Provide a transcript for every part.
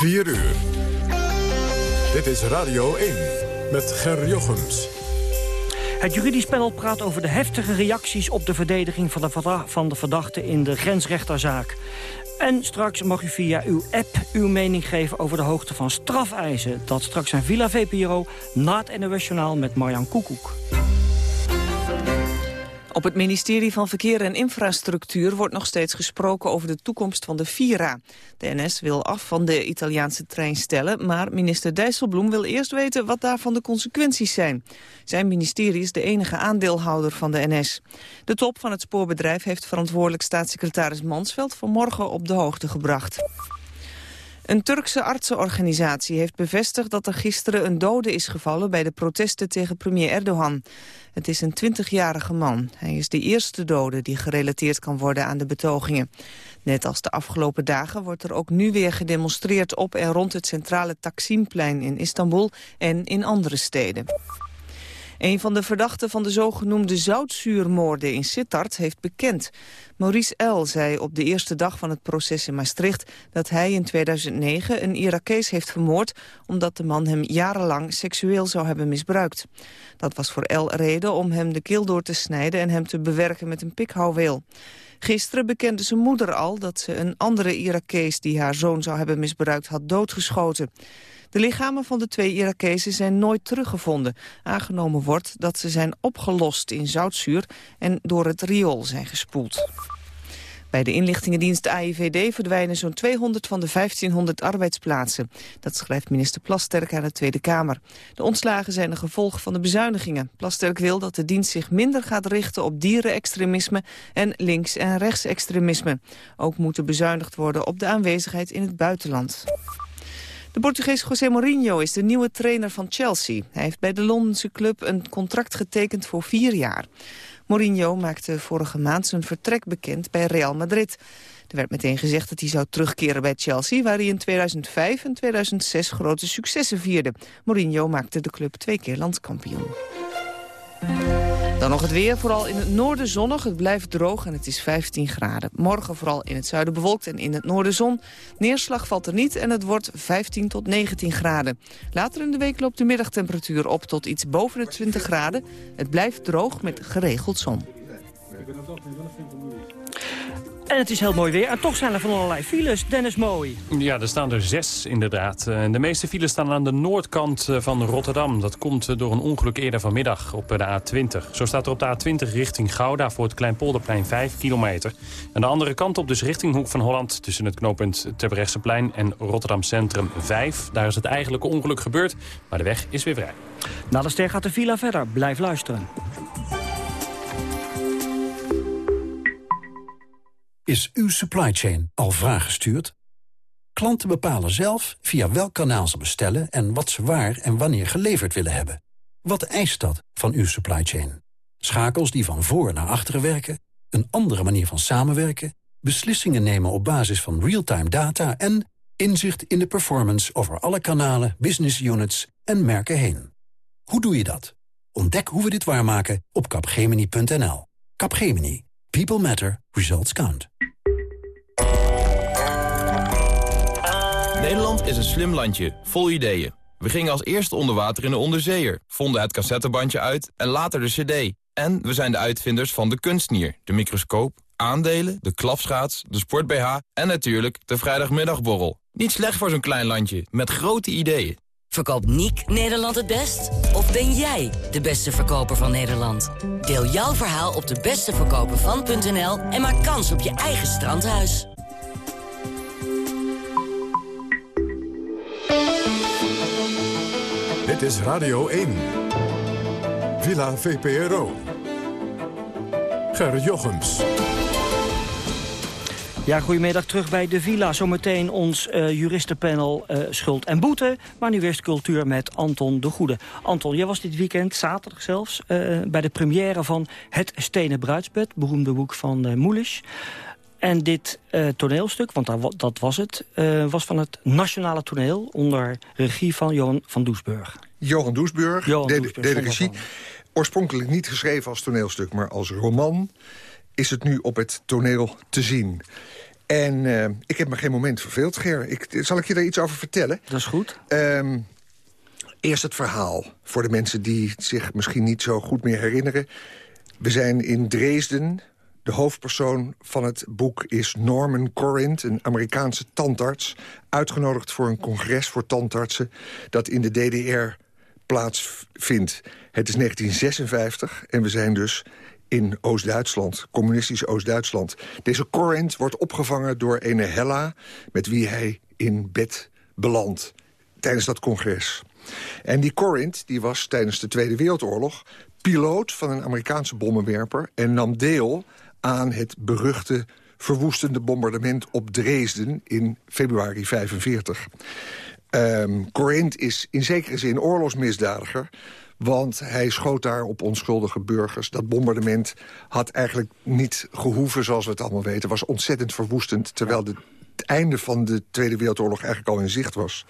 4 uur. Dit is Radio 1 met Ger Jochems. Het juridisch panel praat over de heftige reacties op de verdediging van de, van de verdachte in de grensrechterzaak. En straks mag u via uw app uw mening geven over de hoogte van strafeisen. Dat straks zijn Villa VPRO na het NOS Journaal met Marjan Koekoek. Op het ministerie van Verkeer en Infrastructuur wordt nog steeds gesproken over de toekomst van de Vira. De NS wil af van de Italiaanse trein stellen, maar minister Dijsselbloem wil eerst weten wat daarvan de consequenties zijn. Zijn ministerie is de enige aandeelhouder van de NS. De top van het spoorbedrijf heeft verantwoordelijk staatssecretaris Mansveld vanmorgen op de hoogte gebracht. Een Turkse artsenorganisatie heeft bevestigd dat er gisteren een dode is gevallen bij de protesten tegen premier Erdogan. Het is een 20-jarige man. Hij is de eerste dode die gerelateerd kan worden aan de betogingen. Net als de afgelopen dagen wordt er ook nu weer gedemonstreerd op en rond het centrale Taksimplein in Istanbul en in andere steden. Een van de verdachten van de zogenoemde zoutzuurmoorden in Sittard heeft bekend. Maurice L. zei op de eerste dag van het proces in Maastricht... dat hij in 2009 een Irakees heeft vermoord... omdat de man hem jarenlang seksueel zou hebben misbruikt. Dat was voor L. reden om hem de keel door te snijden... en hem te bewerken met een pikhouweel. Gisteren bekende zijn moeder al dat ze een andere Irakees... die haar zoon zou hebben misbruikt, had doodgeschoten. De lichamen van de twee Irakezen zijn nooit teruggevonden. Aangenomen wordt dat ze zijn opgelost in zoutzuur en door het riool zijn gespoeld. Bij de inlichtingendienst AIVD verdwijnen zo'n 200 van de 1500 arbeidsplaatsen. Dat schrijft minister Plasterk aan de Tweede Kamer. De ontslagen zijn een gevolg van de bezuinigingen. Plasterk wil dat de dienst zich minder gaat richten op dierenextremisme en links- en rechtsextremisme. Ook moet er bezuinigd worden op de aanwezigheid in het buitenland. De Portugees José Mourinho is de nieuwe trainer van Chelsea. Hij heeft bij de Londense club een contract getekend voor vier jaar. Mourinho maakte vorige maand zijn vertrek bekend bij Real Madrid. Er werd meteen gezegd dat hij zou terugkeren bij Chelsea... waar hij in 2005 en 2006 grote successen vierde. Mourinho maakte de club twee keer landskampioen. Dan nog het weer, vooral in het noorden zonnig. Het blijft droog en het is 15 graden. Morgen vooral in het zuiden bewolkt en in het noorden zon. Neerslag valt er niet en het wordt 15 tot 19 graden. Later in de week loopt de middagtemperatuur op tot iets boven de 20 graden. Het blijft droog met geregeld zon. En het is heel mooi weer. En toch zijn er van allerlei files. Dennis Mooi. Ja, er staan er zes inderdaad. Eh, de meeste files staan aan de noordkant eh, van Rotterdam. Dat komt eh, door een ongeluk eerder vanmiddag op de A20. Zo staat er op de A20 richting Gouda voor het Kleinpolderplein 5 kilometer. En de andere kant op dus richting Hoek van Holland... tussen het knooppunt Terbrechtseplein en Rotterdam Centrum 5. Daar is het eigenlijke ongeluk gebeurd, maar de weg is weer vrij. Na de ster gaat de villa verder. Blijf luisteren. Is uw supply chain al vraaggestuurd? Klanten bepalen zelf via welk kanaal ze bestellen... en wat ze waar en wanneer geleverd willen hebben. Wat eist dat van uw supply chain? Schakels die van voor naar achteren werken? Een andere manier van samenwerken? Beslissingen nemen op basis van real-time data... en inzicht in de performance over alle kanalen, business units en merken heen. Hoe doe je dat? Ontdek hoe we dit waarmaken op capgemini.nl. Capgemini. People matter. Results count. Nederland is een slim landje, vol ideeën. We gingen als eerste onder water in de onderzeeër, vonden het cassettebandje uit en later de cd. En we zijn de uitvinders van de kunstnier, de microscoop, aandelen, de klapschaats, de sport-BH en natuurlijk de vrijdagmiddagborrel. Niet slecht voor zo'n klein landje, met grote ideeën. Verkoopt Niek Nederland het best? Of ben jij de beste verkoper van Nederland? Deel jouw verhaal op de besteverkopervan.nl en maak kans op je eigen strandhuis. Dit is Radio 1. Villa VPRO. Ger Jochems. Ja, goedemiddag terug bij de Villa. Zometeen ons uh, juristenpanel uh, Schuld en Boete. Maar nu eerst cultuur met Anton de Goede. Anton, jij was dit weekend, zaterdag zelfs... Uh, bij de première van Het Stenen Bruidsbed. Beroemde boek van uh, Moelisch. En dit toneelstuk, want daar, dat was het... Was van het Nationale Toneel onder regie van Johan van Doesburg. Johan Doesburg Johan Doesburg, deed de regie. Oorspronkelijk niet geschreven als toneelstuk, maar als roman... is het nu op het toneel te zien. En uh, ik heb me geen moment verveeld, Ger. Ik, zal ik je daar iets over vertellen? Dat is goed. Um, eerst het verhaal, voor de mensen die zich misschien niet zo goed meer herinneren. We zijn in Dresden. De hoofdpersoon van het boek is Norman Corinth, een Amerikaanse tandarts... uitgenodigd voor een congres voor tandartsen dat in de DDR plaatsvindt. Het is 1956 en we zijn dus in Oost-Duitsland, communistisch Oost-Duitsland. Deze Corinth wordt opgevangen door ene Hella... met wie hij in bed belandt tijdens dat congres. En die Corinth die was tijdens de Tweede Wereldoorlog... piloot van een Amerikaanse bommenwerper... en nam deel aan het beruchte verwoestende bombardement op Dresden in februari 45. Um, ehm, Corinth is in zekere zin oorlogsmisdadiger... Want hij schoot daar op onschuldige burgers. Dat bombardement had eigenlijk niet gehoeven, zoals we het allemaal weten. was ontzettend verwoestend, terwijl het einde van de Tweede Wereldoorlog eigenlijk al in zicht was.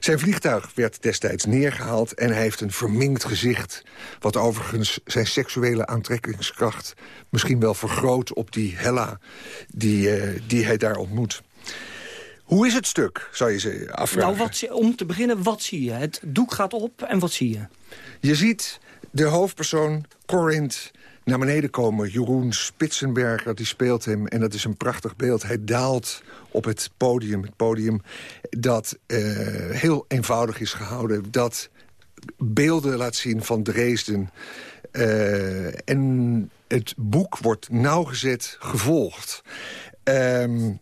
Zijn vliegtuig werd destijds neergehaald en hij heeft een verminkt gezicht... wat overigens zijn seksuele aantrekkingskracht misschien wel vergroot op die Hella die, uh, die hij daar ontmoet. Hoe is het stuk, zou je ze afvragen? Nou, wat, om te beginnen, wat zie je? Het doek gaat op en wat zie je? Je ziet de hoofdpersoon Corinth naar beneden komen. Jeroen Spitsenberger, die speelt hem. En dat is een prachtig beeld. Hij daalt op het podium. Het podium dat uh, heel eenvoudig is gehouden. Dat beelden laat zien van Dresden. Uh, en het boek wordt nauwgezet gevolgd. Um,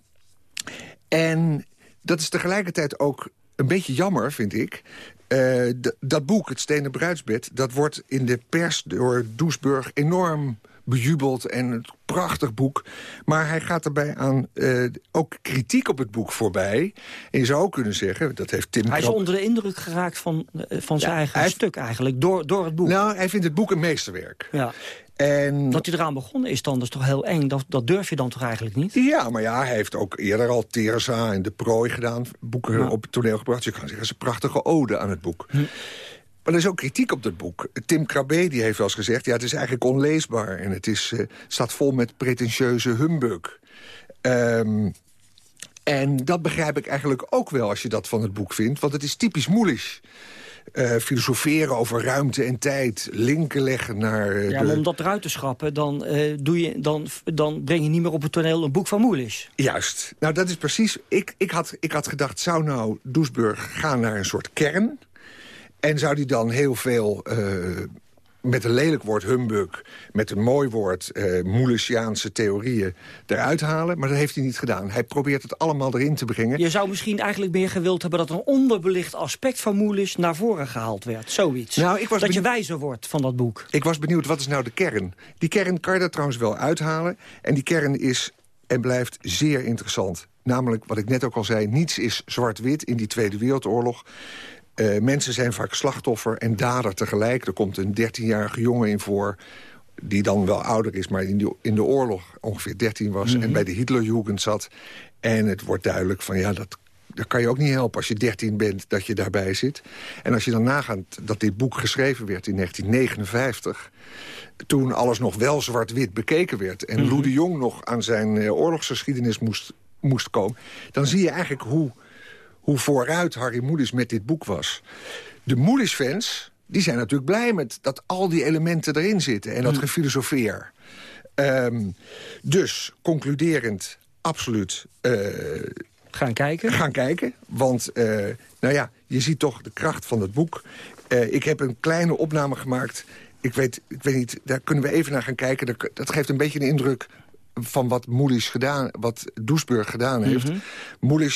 en dat is tegelijkertijd ook een beetje jammer, vind ik... Uh, dat boek, Het Stenen Bruidsbed... dat wordt in de pers door Doesburg enorm bejubeld en een prachtig boek. Maar hij gaat erbij aan uh, ook kritiek op het boek voorbij. En je zou ook kunnen zeggen, dat heeft Tim Hij is onder de indruk geraakt van, uh, van zijn eigen stuk eigenlijk, door, door het boek. Nou, hij vindt het boek een meesterwerk. Ja. En... Dat hij eraan begonnen is dan, dat is toch heel eng? Dat, dat durf je dan toch eigenlijk niet? Ja, maar ja, hij heeft ook eerder al Teresa en De Prooi gedaan. Boeken op het toneel gebracht. Je kan zeggen, het is een prachtige ode aan het boek. Hm. Maar er is ook kritiek op dat boek. Tim Krabbe die heeft wel eens gezegd... ja, het is eigenlijk onleesbaar en het is, uh, staat vol met pretentieuze humbug. Um, en dat begrijp ik eigenlijk ook wel als je dat van het boek vindt. Want het is typisch moeilijk. Uh, filosoferen over ruimte en tijd, linken leggen naar... Uh, ja, maar om dat eruit te schrappen, dan, uh, doe je, dan, dan breng je niet meer op het toneel een boek van Moelis. Juist. Nou, dat is precies... Ik, ik, had, ik had gedacht, zou nou Doesburg gaan naar een soort kern... en zou die dan heel veel met een lelijk woord humbug, met een mooi woord uh, Moelesiaanse theorieën eruit halen. Maar dat heeft hij niet gedaan. Hij probeert het allemaal erin te brengen. Je zou misschien eigenlijk meer gewild hebben dat een onderbelicht aspect van Moelis naar voren gehaald werd. Zoiets. Nou, ik was dat je wijzer wordt van dat boek. Ik was benieuwd, wat is nou de kern? Die kern kan je er trouwens wel uithalen. En die kern is en blijft zeer interessant. Namelijk, wat ik net ook al zei, niets is zwart-wit in die Tweede Wereldoorlog. Uh, mensen zijn vaak slachtoffer en dader tegelijk. Er komt een 13-jarige jongen in voor die dan wel ouder is... maar in, die, in de oorlog ongeveer 13 was... en mhm. bij de Hitlerjugend zat. En het wordt duidelijk van ja, dat, dat kan je ook niet helpen als je 13 bent dat je daarbij zit. En als je dan nagaat dat dit boek geschreven werd in 1959... toen alles nog wel zwart-wit bekeken werd... en mm Lou de Jong nog aan zijn uh, oorlogsgeschiedenis moest, moest komen... dan zie je eigenlijk hoe hoe vooruit Harry Moelis met dit boek was. De Moelis-fans die zijn natuurlijk blij met dat al die elementen erin zitten... en dat mm. gefilosofeer. Um, dus, concluderend, absoluut... Uh, gaan kijken? Gaan kijken, want uh, nou ja, je ziet toch de kracht van het boek. Uh, ik heb een kleine opname gemaakt... Ik weet, ik weet niet, daar kunnen we even naar gaan kijken. Dat, dat geeft een beetje een indruk van wat Moelis gedaan, wat Doesburg gedaan heeft. Mm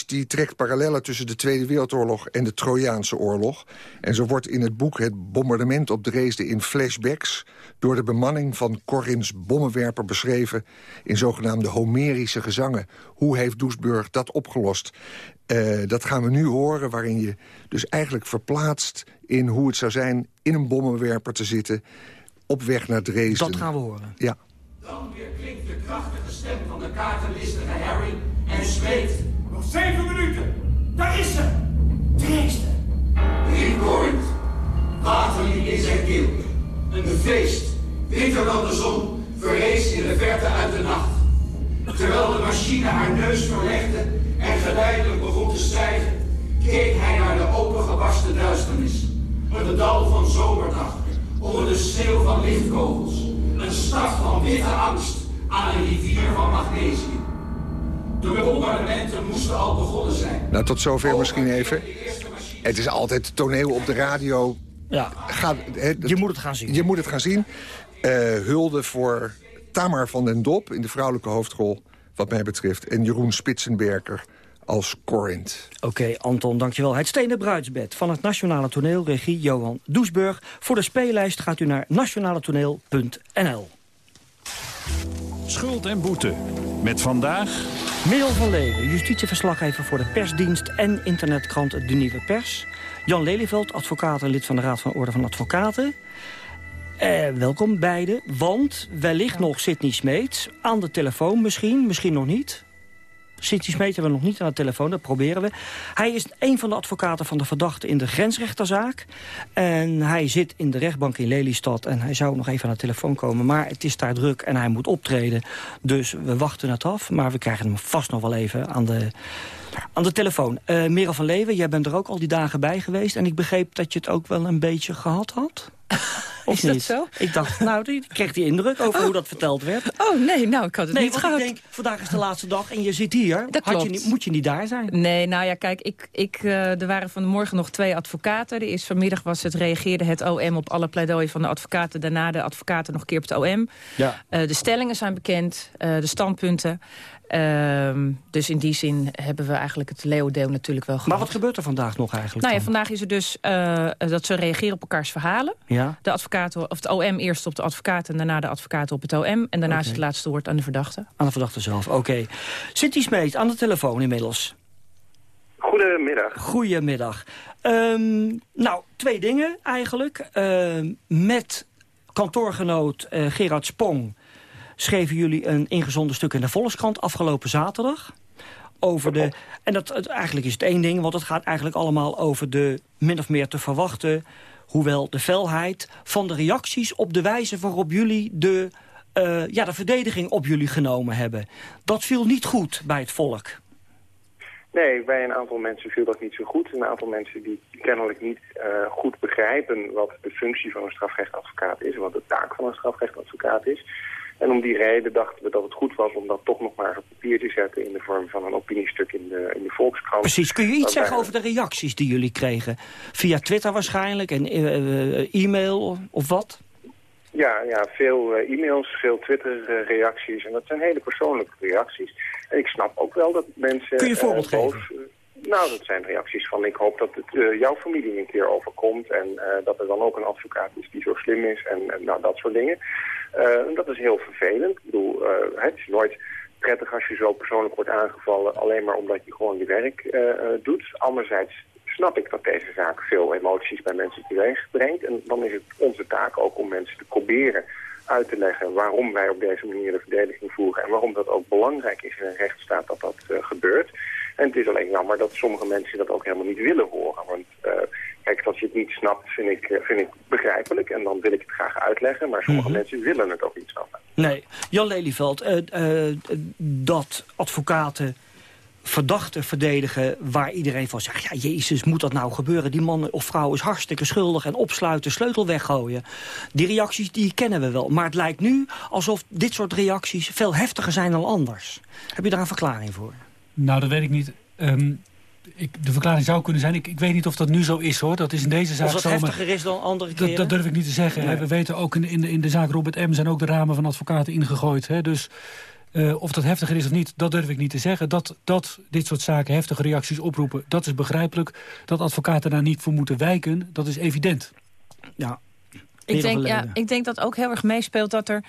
die trekt parallellen tussen de Tweede Wereldoorlog en de Trojaanse oorlog. En zo wordt in het boek het bombardement op Dresden in flashbacks... door de bemanning van Corrins bommenwerper beschreven... in zogenaamde Homerische gezangen. Hoe heeft Doesburg dat opgelost? Uh, dat gaan we nu horen, waarin je dus eigenlijk verplaatst... in hoe het zou zijn in een bommenwerper te zitten... op weg naar Dresden. Dat gaan we horen. Ja. Dan weer klinkt de krachtige stem van de kaartenlistige Harry en spreekt. Nog zeven minuten. Daar is ze. Dresden. Drie Corinth. Water liep in zijn keel. Een feest, witter dan de zon, verrees in de verte uit de nacht. Terwijl de machine haar neus verlegde en geleidelijk begon te stijgen, keek hij naar de opengebarsten duisternis. Een dal van zomerdag, onder de sneeuw van lichtkogels. Een stad van witte angst aan een rivier van magnesium. De bombardementen moesten al begonnen zijn. Nou, tot zover misschien even. Het is altijd toneel op de radio. Ja. Ga, he, je moet het gaan zien. Je moet het gaan zien. Uh, hulde voor Tamar van den Dop in de vrouwelijke hoofdrol, wat mij betreft. En Jeroen Spitsenberger als Corinth. Oké, Anton, dankjewel. Het Stenen Bruidsbed van het Nationale Toneel, regie Johan Doesburg. Voor de speellijst gaat u naar nationaletoneel.nl. Schuld en boete. Met vandaag... Merel van Leeuwen, justitieverslaggever voor de persdienst en internetkrant De Nieuwe Pers. Jan Lelyveld, advocaat en lid van de Raad van Orde van Advocaten. Eh, welkom beiden, want wellicht nog Sidney Smeets aan de telefoon misschien, misschien nog niet. Sidney Smeet we nog niet aan de telefoon, dat proberen we. Hij is een van de advocaten van de verdachte in de grensrechterzaak. En hij zit in de rechtbank in Lelystad en hij zou nog even aan de telefoon komen. Maar het is daar druk en hij moet optreden. Dus we wachten het af, maar we krijgen hem vast nog wel even aan de, aan de telefoon. Uh, Merel van Leeuwen, jij bent er ook al die dagen bij geweest. En ik begreep dat je het ook wel een beetje gehad had. Of is dat zo? Ik dacht, nou, ik kreeg die indruk over hoe dat verteld werd. Oh nee, nou, ik had het nee, niet gehad. ik denk, vandaag is de laatste dag en je zit hier. Dat Had je niet, moet je niet daar zijn? Nee, nou ja, kijk, ik, ik, uh, er waren vanmorgen nog twee advocaten. De eerste vanmiddag was het, reageerde het OM op alle pleidooien van de advocaten. Daarna de advocaten nog een keer op het OM. Ja. Uh, de stellingen zijn bekend, uh, de standpunten. Uh, dus in die zin hebben we eigenlijk het leeuwdeel natuurlijk wel gehad. Maar wat gebeurt er vandaag nog eigenlijk? Nou ja, dan? vandaag is er dus uh, dat ze reageren op elkaars verhalen. Ja. De advocaten, of het OM eerst op de advocaten en daarna de advocaten op het OM. En daarna okay. is het laatste woord aan de verdachte. Aan de verdachte zelf, oké. Okay. City Smeet aan de telefoon inmiddels. Goedemiddag. Goedemiddag. Um, nou, twee dingen eigenlijk. Uh, met kantoorgenoot uh, Gerard Spong schreven jullie een ingezonden stuk in de Volkskrant afgelopen zaterdag. Over de, en dat, eigenlijk is het één ding, want het gaat eigenlijk allemaal over de min of meer te verwachten... hoewel de felheid van de reacties op de wijze waarop jullie de, uh, ja, de verdediging op jullie genomen hebben. Dat viel niet goed bij het volk. Nee, bij een aantal mensen viel dat niet zo goed. Een aantal mensen die kennelijk niet uh, goed begrijpen wat de functie van een strafrechtadvocaat is... wat de taak van een strafrechtadvocaat is... En om die reden dachten we dat het goed was om dat toch nog maar op papier te zetten... in de vorm van een opiniestuk in de, in de Volkskrant. Precies. Kun je iets zeggen over de reacties die jullie kregen? Via Twitter waarschijnlijk en uh, e-mail of wat? Ja, ja veel uh, e-mails, veel Twitter-reacties. en dat zijn hele persoonlijke reacties. En ik snap ook wel dat mensen... Kun je een voorbeeld boos, geven? Nou, dat zijn reacties van ik hoop dat het uh, jouw familie een keer overkomt... en uh, dat er dan ook een advocaat is die zo slim is en, en nou, dat soort dingen. Uh, dat is heel vervelend. Ik bedoel, het is nooit prettig als je zo persoonlijk wordt aangevallen... alleen maar omdat je gewoon je werk doet. Anderzijds snap ik dat deze zaak veel emoties bij mensen teweeg brengt. En dan is het onze taak ook om mensen te proberen uit te leggen waarom wij op deze manier de verdediging voeren... en waarom dat ook belangrijk is in een rechtsstaat dat dat gebeurt. En het is alleen jammer dat sommige mensen dat ook helemaal niet willen horen. Want uh, kijk, als je het niet snapt, vind ik, uh, vind ik begrijpelijk. En dan wil ik het graag uitleggen. Maar sommige mm -hmm. mensen willen het ook niet snappen. Nee. Jan Lelyveld, dat advocaten verdachten verdedigen waar iedereen van zegt... ja, jezus, moet dat nou gebeuren? Die man of vrouw is hartstikke schuldig en opsluiten, sleutel weggooien. Die reacties die kennen we wel. Maar het lijkt nu alsof dit soort reacties veel heftiger zijn dan anders. Heb je daar een verklaring voor? Nou, dat weet ik niet. Um, ik, de verklaring zou kunnen zijn, ik, ik weet niet of dat nu zo is hoor. Dat is in deze zaak of dat zo, heftiger is dan andere keren? Dat, dat durf ik niet te zeggen. Nee. We weten ook in, in, de, in de zaak Robert M. zijn ook de ramen van advocaten ingegooid. Hè? Dus uh, of dat heftiger is of niet, dat durf ik niet te zeggen. Dat, dat dit soort zaken heftige reacties oproepen, dat is begrijpelijk. Dat advocaten daar niet voor moeten wijken, dat is evident. Ja, ik denk, ja, ik denk dat ook heel erg meespeelt dat er,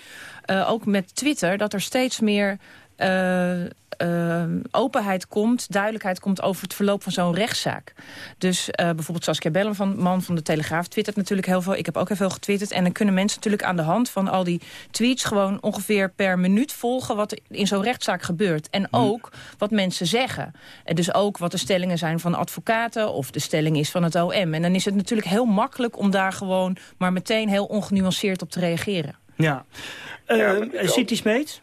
uh, ook met Twitter... dat er steeds meer uh, uh, openheid komt, duidelijkheid komt over het verloop van zo'n rechtszaak. Dus uh, bijvoorbeeld Saskia Belleman, man van de Telegraaf, twittert natuurlijk heel veel. Ik heb ook heel veel getwitterd. En dan kunnen mensen natuurlijk aan de hand van al die tweets... gewoon ongeveer per minuut volgen wat er in zo'n rechtszaak gebeurt. En ook wat mensen zeggen. En dus ook wat de stellingen zijn van advocaten... of de stelling is van het OM. En dan is het natuurlijk heel makkelijk om daar gewoon... maar meteen heel ongenuanceerd op te reageren. Ja. Uh, ja City Smeet?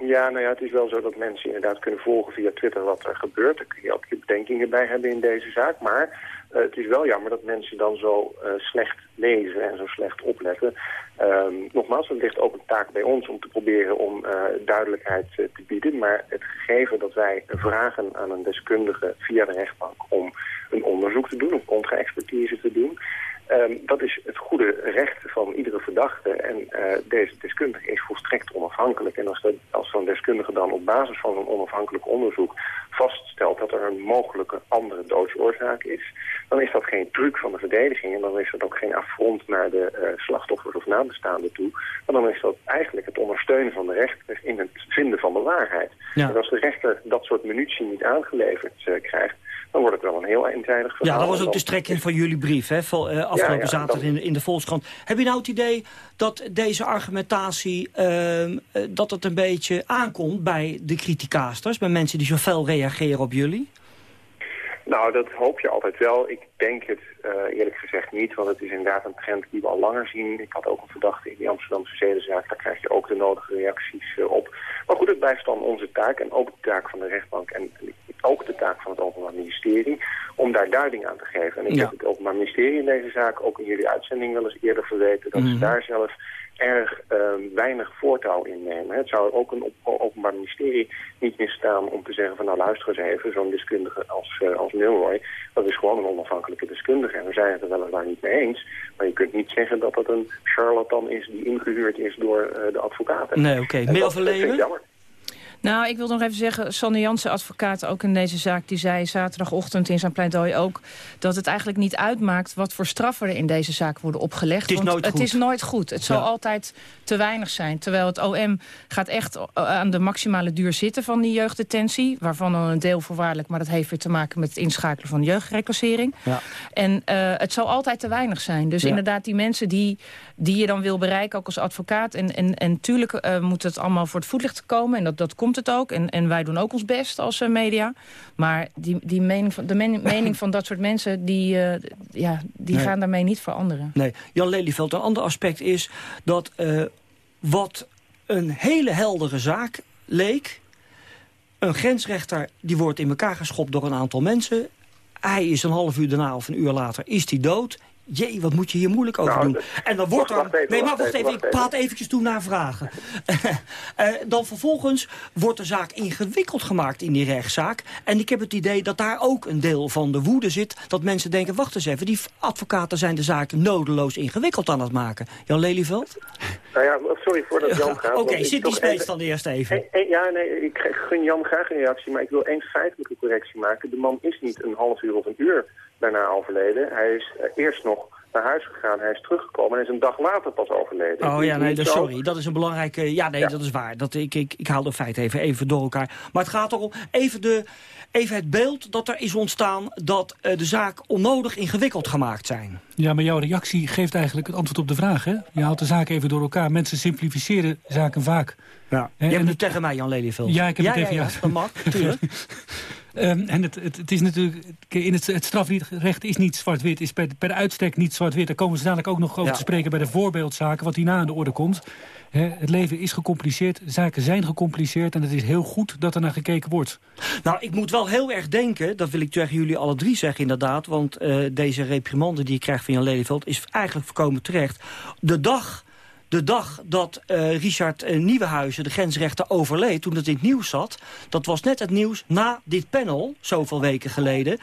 Ja, nou ja, het is wel zo dat mensen inderdaad kunnen volgen via Twitter wat er gebeurt. Daar kun je ook je bedenkingen bij hebben in deze zaak. Maar uh, het is wel jammer dat mensen dan zo uh, slecht lezen en zo slecht opletten. Um, nogmaals, het ligt ook een taak bij ons om te proberen om uh, duidelijkheid te bieden. Maar het gegeven dat wij vragen aan een deskundige via de rechtbank om een onderzoek te doen, een contra-expertise te doen... Um, dat is het goede recht van iedere verdachte. En uh, deze deskundige is volstrekt onafhankelijk. En als, als zo'n deskundige dan op basis van een onafhankelijk onderzoek vaststelt dat er een mogelijke andere doodsoorzaak is, dan is dat geen truc van de verdediging en dan is dat ook geen affront naar de uh, slachtoffers of nabestaanden toe. Maar dan is dat eigenlijk het ondersteunen van de rechter in het vinden van de waarheid. Ja. En als de rechter dat soort munitie niet aangeleverd uh, krijgt, dan wordt het wel een heel eenzijdig verhaal. Ja, dat was ook de strekking van jullie brief, hè, van, uh, afgelopen ja, ja, zaterdag in, in, de Volkskrant. Heb je nou het idee dat deze argumentatie, uh, dat het een beetje aankomt bij de criticasters, bij mensen die zo fel reageren op jullie? Nou, dat hoop je altijd wel. Ik denk het uh, eerlijk gezegd niet, want het is inderdaad een trend die we al langer zien. Ik had ook een verdachte in die Amsterdamse zedenzaak, daar krijg je ook de nodige reacties uh, op. Maar goed, het blijft dan onze taak en ook de taak van de rechtbank en ook de taak van het Openbaar Ministerie om daar duiding aan te geven. En ik ja. heb het Openbaar Ministerie in deze zaak ook in jullie uitzending wel eens eerder verweten dat mm -hmm. ze daar zelf erg uh, weinig voortouw in nemen. Het zou ook een op openbaar ministerie niet misstaan om te zeggen van nou luister eens even, zo'n deskundige als, uh, als Milroy, dat is gewoon een onafhankelijke deskundige. En we zijn het er weliswaar niet mee eens, maar je kunt niet zeggen dat dat een charlatan is die ingehuurd is door uh, de advocaten. Nee, oké. Okay. Jammer. Nou, ik wil nog even zeggen, Sanne Jansen, advocaat ook in deze zaak... die zei zaterdagochtend in zijn pleidooi ook... dat het eigenlijk niet uitmaakt wat voor straffen er in deze zaak worden opgelegd. Het is want nooit het goed. is nooit goed. Het zal Ja. altijd te weinig zijn. Terwijl het OM gaat echt aan de maximale duur zitten van die jeugddetentie. Waarvan dan een deel voorwaardelijk, maar dat heeft weer te maken met het inschakelen van jeugdreclassering. Ja. En uh, het zal altijd te weinig zijn. Dus Ja. inderdaad, die mensen die, die je dan wil bereiken, ook als advocaat. En, en, en tuurlijk uh, moet het allemaal voor het voetlicht komen. En dat, dat komt het ook. En, en wij doen ook ons best als uh, media. Maar die, die mening van, de men, mening van dat soort mensen, die, uh, ja, die Nee. gaan daarmee niet veranderen. Nee, Jan Lelyveld, een ander aspect is dat uh, wat een hele heldere zaak leek... een grensrechter die wordt in elkaar geschopt door een aantal mensen... hij is een half uur daarna of een uur later is hij dood... Jee, wat moet je hier moeilijk over Nou, doen? dat- En dan wordt er... nee, maar wacht even, ik praat eventjes toe naar vragen. Eh, dan vervolgens wordt de zaak ingewikkeld gemaakt in die rechtszaak. En ik heb het idee dat daar ook een deel van de woede zit. Dat mensen denken, wacht eens even, die advocaten zijn de zaak nodeloos ingewikkeld aan het maken. Jan Lelyveld? Nou ja, sorry voor dat Jan gaat. Oké, zit die space dan eerst even. Eh, eh, Ja, nee, ik gun Jan graag een reactie, maar ik wil één feitelijke correctie maken. De man is niet een half uur of een uur daarna overleden. Hij is eh, eerst nog naar huis gegaan, hij is teruggekomen en hij is een dag later pas overleden. Oh ja, nee, dat, sorry. Dat is een belangrijke... Ja, nee, Ja. dat is waar. Dat, ik, ik, ik haal de feiten even, even door elkaar. Maar het gaat erom, even, de, even het beeld dat er is ontstaan... dat eh, de zaak onnodig ingewikkeld gemaakt zijn. Ja, maar jouw reactie geeft eigenlijk het antwoord op de vraag. Hè? Je haalt de zaken even door elkaar. Mensen simplificeren zaken vaak. Ja. Je hebt en het tegen mij, Jan Lelyveld. Ja, ik heb ja, het tegen ja, jou. ja, dat mag, natuurlijk. Ehm, en het, het, het is natuurlijk, in het, het strafrecht is niet zwart-wit, is per, per uitstek niet zwart-wit. Daar komen ze dadelijk ook nog over Ja. te spreken bij de voorbeeldzaken, wat hierna aan de orde komt. Het leven is gecompliceerd, zaken zijn gecompliceerd en het is heel goed dat er naar gekeken wordt. Nou, ik moet wel heel erg denken, dat wil ik tegen jullie alle drie zeggen inderdaad... want eh, deze reprimande die ik krijg van Jan Lelyveld is eigenlijk voorkomen terecht. De dag... De dag dat eh, Richard eh, Nieuwenhuizen, de grensrechter, overleed... toen het in het nieuws zat, dat was net het nieuws na dit panel... zoveel weken geleden.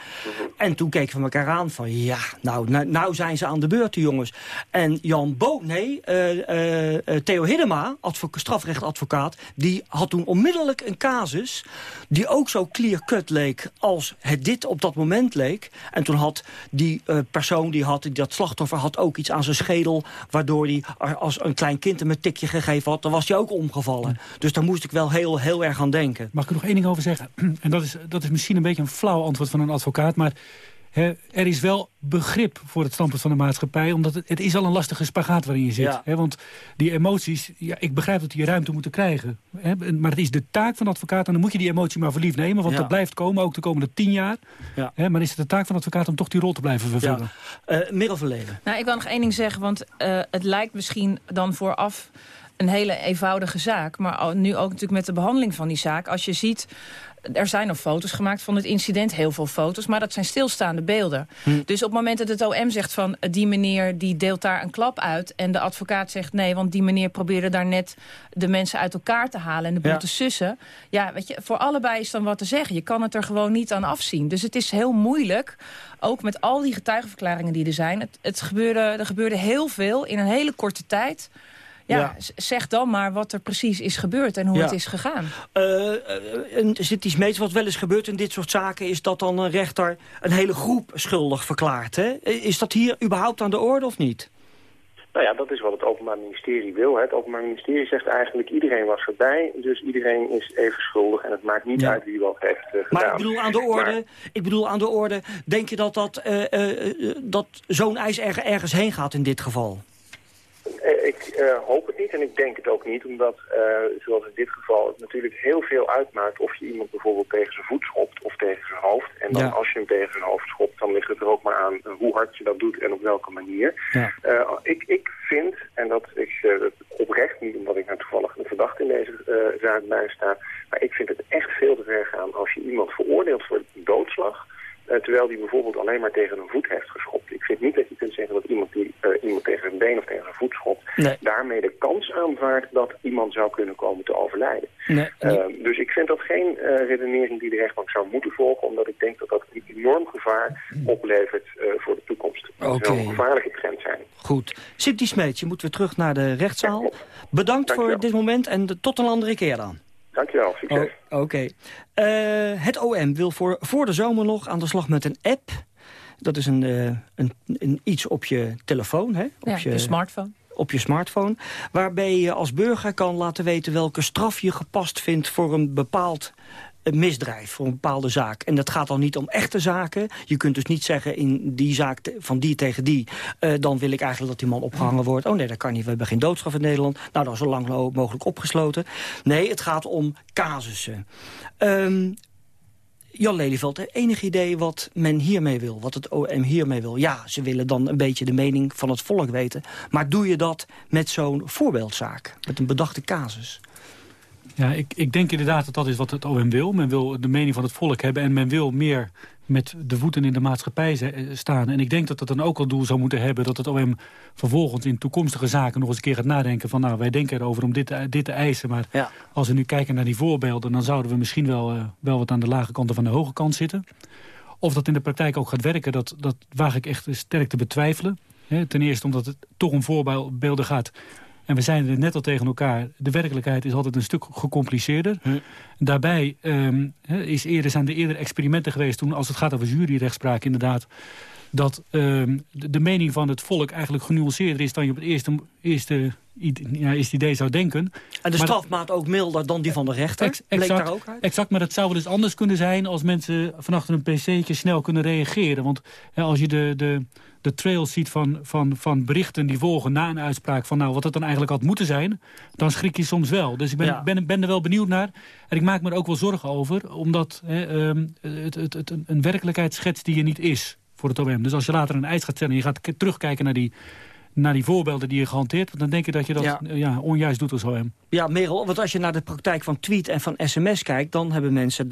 En toen keken we elkaar aan van... ja, nou, nou, nou zijn ze aan de beurt, die jongens. En Jan Bo, nee, eh, Theo Hiddema, advoca strafrechtadvocaat... die had toen onmiddellijk een casus... die ook zo clear-cut leek als het dit op dat moment leek. En toen had die persoon, die had, dat slachtoffer... had ook iets aan zijn schedel... waardoor hij als een klein kind hem een tikje gegeven had... dan was hij ook omgevallen. Dus daar moest ik wel heel, heel erg aan denken. Mag ik er nog één ding over zeggen? En dat is, dat is misschien een beetje een flauw antwoord van een advocaat, maar... hè, er is wel begrip voor het standpunt van de maatschappij... omdat het, het is al een lastige spagaat waarin je zit. Ja. Hè, want die emoties, ja, ik begrijp dat die ruimte moeten krijgen. Hè, maar het is de taak van de advocaat... en dan moet je die emotie maar voor lief nemen... want Ja. dat blijft komen, ook de komende tien jaar. Ja. Hè, maar is het de taak van de advocaat om toch die rol te blijven vervullen? Ja. Uh, Merel Verleden. Nou, ik wil nog één ding zeggen, want uh, het lijkt misschien dan vooraf een hele eenvoudige zaak. Maar nu ook natuurlijk met de behandeling van die zaak. Als je ziet er zijn nog foto's gemaakt van het incident, heel veel foto's... maar dat zijn stilstaande beelden. Hm. Dus op het moment dat het OM zegt van... die meneer die deelt daar een klap uit... en de advocaat zegt nee, want die meneer probeerde daar net... de mensen uit elkaar te halen en de boel te sussen... ja, weet je, voor allebei is dan wat te zeggen. Je kan het er gewoon niet aan afzien. Dus het is heel moeilijk, ook met al die getuigenverklaringen die er zijn... Het, het gebeurde, er gebeurde heel veel in een hele korte tijd... Ja, zeg dan maar wat er precies is gebeurd en hoe het is gegaan. Uh, zit iets mee wat wel eens gebeurt in dit soort zaken... is dat dan een rechter een hele groep schuldig verklaart. Hè? Is dat hier überhaupt aan de orde of niet? Nou ja, dat is wat het Openbaar Ministerie wil. Het Openbaar Ministerie zegt eigenlijk iedereen was erbij, dus iedereen is even schuldig en het maakt niet uit wie wat heeft gedaan. Maar ik bedoel aan de orde, ik bedoel aan de orde denk je dat, dat, dat zo'n eis ergens heen gaat in dit geval? Eh, ik uh, hoop het niet en ik denk het ook niet, omdat, uh, zoals in dit geval, het natuurlijk heel veel uitmaakt of je iemand bijvoorbeeld tegen zijn voet schopt of tegen zijn hoofd. En dan als je hem tegen zijn hoofd schopt, dan ligt het er ook maar aan hoe hard je dat doet en op welke manier. Ja. ik, ik vind, en dat is oprecht niet omdat ik nou toevallig een verdachte in deze zaak bij sta, maar ik vind het echt veel te ver gaan als je iemand veroordeelt voor doodslag eh, terwijl die bijvoorbeeld alleen maar tegen een voet heeft geschopt. Ik vind niet dat je kunt zeggen dat iemand die uh, iemand tegen een been of tegen een voet schopt... daarmee de kans aanvaardt dat iemand zou kunnen komen te overlijden. Nee, ehm, dus ik vind dat geen uh, redenering die de rechtbank zou moeten volgen... omdat ik denk dat dat een enorm gevaar oplevert voor de toekomst. Dat okay. zou een gevaarlijke trend zijn. Goed. Sipti Smeet, je moet weer terug naar de rechtszaal. Bedankt voor dit moment en tot een andere keer dan. Dankjewel, succes. Oh, Oké. Okay. Uh, het OM wil voor, voor de zomer nog aan de slag met een app. Dat is een, uh, een, een, iets op je telefoon, hè? Op ja, je, je smartphone op je smartphone... waarbij je als burger kan laten weten welke straf je gepast vindt... voor een bepaald een misdrijf voor een bepaalde zaak. En dat gaat dan niet om echte zaken. Je kunt dus niet zeggen in die zaak van die tegen die... Uh, dan wil ik eigenlijk dat die man opgehangen wordt. Oh nee, dat kan niet, we hebben geen doodstraf in Nederland. Nou, dan zo lang mogelijk opgesloten. Nee, het gaat om casussen. Um, Jan Lelyveld, enig idee wat men hiermee wil? Wat het OM hiermee wil? Ja, ze willen dan een beetje de mening van het volk weten. Maar doe je dat met zo'n voorbeeldzaak? Met een bedachte casus? Ja, ik, ik denk inderdaad dat dat is wat het OM wil. Men wil de mening van het volk hebben en men wil meer met de voeten in de maatschappij eh, staan. En ik denk dat dat dan ook al doel zou moeten hebben... dat het OM vervolgens in toekomstige zaken nog eens een keer gaat nadenken... van nou, wij denken erover om dit, te, dit te eisen. Maar als we nu kijken naar die voorbeelden... dan zouden we misschien wel, uh, wel wat aan de lage kant of aan de hoge kant zitten. Of dat in de praktijk ook gaat werken, dat, dat waag ik echt sterk te betwijfelen. ten eerste omdat het toch om voorbeelden gaat en we zijn er net al tegen elkaar. De werkelijkheid is altijd een stuk gecompliceerder. Daarbij um, is eerder, zijn er eerder experimenten geweest... toen als het gaat over juryrechtspraak inderdaad dat um, de, de, mening van het volk eigenlijk genuanceerder is... dan je op het eerste, eerste ja, eerste idee zou denken. En de strafmaat ook milder dan die van de rechter? Ex exact, daar ook uit? exact, maar dat zou wel eens anders kunnen zijn... als mensen vanaf een pc'tje snel kunnen reageren. Want als je de, de, de trail ziet van, van, van berichten die volgen na een uitspraak... van nou, wat het dan eigenlijk had moeten zijn... dan schrik je soms wel. Dus ik ben, ben, ben er wel benieuwd naar. En ik maak me er ook wel zorgen over... omdat hè, um, het, het, het, een werkelijkheid schetst die er niet is voor het OM. Dus als je later een eis gaat stellen en je gaat terugkijken naar die naar die voorbeelden die je gehanteerd dan denk je dat je dat ja. onjuist doet als OM. Ja, Merel, want als je naar de praktijk van tweet en van sms kijkt... dan hebben mensen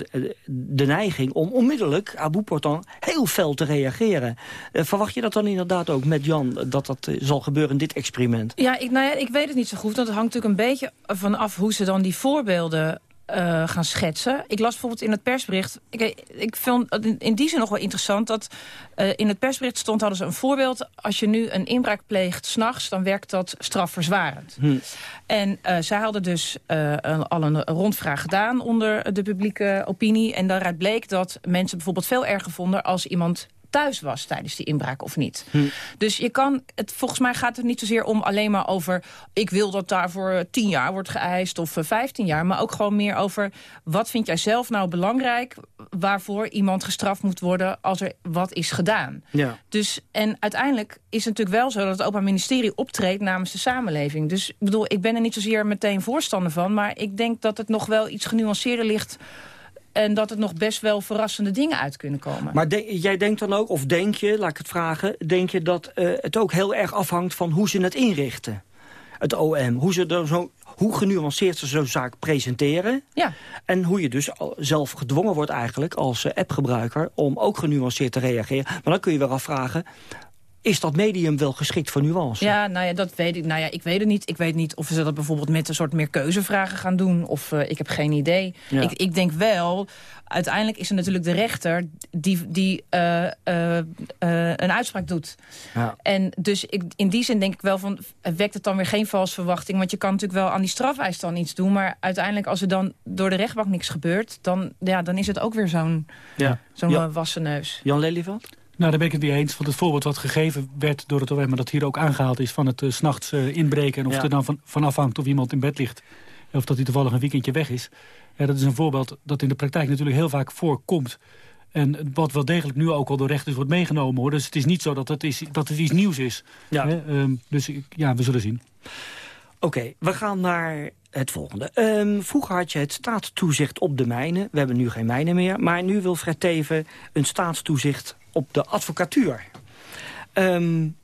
de, neiging om onmiddellijk, Abu Portan, heel fel te reageren. Uh, verwacht je dat dan inderdaad ook met Jan, dat dat uh, zal gebeuren in dit experiment? Ja, ik, nou ja, ik weet het niet zo goed, want het hangt natuurlijk een beetje vanaf hoe ze dan die voorbeelden uh, gaan schetsen. Ik las bijvoorbeeld in het persbericht... Ik, ik vond in die zin nog wel interessant dat uh, in het persbericht stond... hadden ze een voorbeeld. Als je nu een inbraak pleegt s'nachts, dan werkt dat strafverzwarend. Hm. En uh, zij hadden dus een, al een rondvraag gedaan onder de publieke opinie. En daaruit bleek dat mensen bijvoorbeeld veel erger vonden... als iemand thuis was tijdens die inbraak of niet. Hm. Dus je kan, het, volgens mij gaat het niet zozeer om alleen maar over... ik wil dat daarvoor tien jaar wordt geëist of eh, vijftien jaar... maar ook gewoon meer over wat vind jij zelf nou belangrijk... waarvoor iemand gestraft moet worden als er wat is gedaan. Ja. Dus, en uiteindelijk is het natuurlijk wel zo dat het Openbaar Ministerie optreedt namens de samenleving. Dus ik bedoel, ik ben er niet zozeer meteen voorstander van... maar ik denk dat het nog wel iets genuanceerder ligt en dat het nog best wel verrassende dingen uit kunnen komen. Maar jij denkt dan ook, of denk je, laat ik het vragen... denk je dat uh, het ook heel erg afhangt van hoe ze het inrichten? het OM, hoe, ze er zo, hoe genuanceerd ze zo'n zaak presenteren. Ja. En hoe je dus zelf gedwongen wordt eigenlijk als eh, appgebruiker... om ook genuanceerd te reageren. Maar dan kun je wel afvragen is dat medium wel geschikt voor nuance? Ja, nou ja, dat weet ik. Nou ja, ik weet het niet. Ik weet niet of ze dat bijvoorbeeld met een soort meer keuzevragen gaan doen. Of uh, ik heb geen idee. Ik, ik denk wel, uiteindelijk is er natuurlijk de rechter die, die uh, uh, een uitspraak doet. Ja. En dus ik, in die zin denk ik wel van, wekt het dan weer geen vals verwachting. Want je kan natuurlijk wel aan die strafeis dan iets doen. Maar uiteindelijk als er dan door de rechtbank niks gebeurt... dan, ja, dan is het ook weer zo'n ja. zo'n wassen neus. Jan Lelyveld? Nou, daar ben ik het niet eens. Want het voorbeeld wat gegeven werd door het OM... maar dat hier ook aangehaald is van het uh, s'nachts uh, inbreken... en of ja. er dan van, van afhangt of iemand in bed ligt... of dat hij toevallig een weekendje weg is. Ja, dat is een voorbeeld dat in de praktijk natuurlijk heel vaak voorkomt. En wat wel degelijk nu ook al door rechters wordt meegenomen. hoor. Dus het is niet zo dat het, is, dat het iets nieuws is. Ja. Um, dus ja, we zullen zien. Oké, okay, we gaan naar het volgende. Um, vroeger had je het staatstoezicht op de mijnen. We hebben nu geen mijnen meer. Maar nu wil Fred Teven een staatstoezicht op de advocatuur. Um,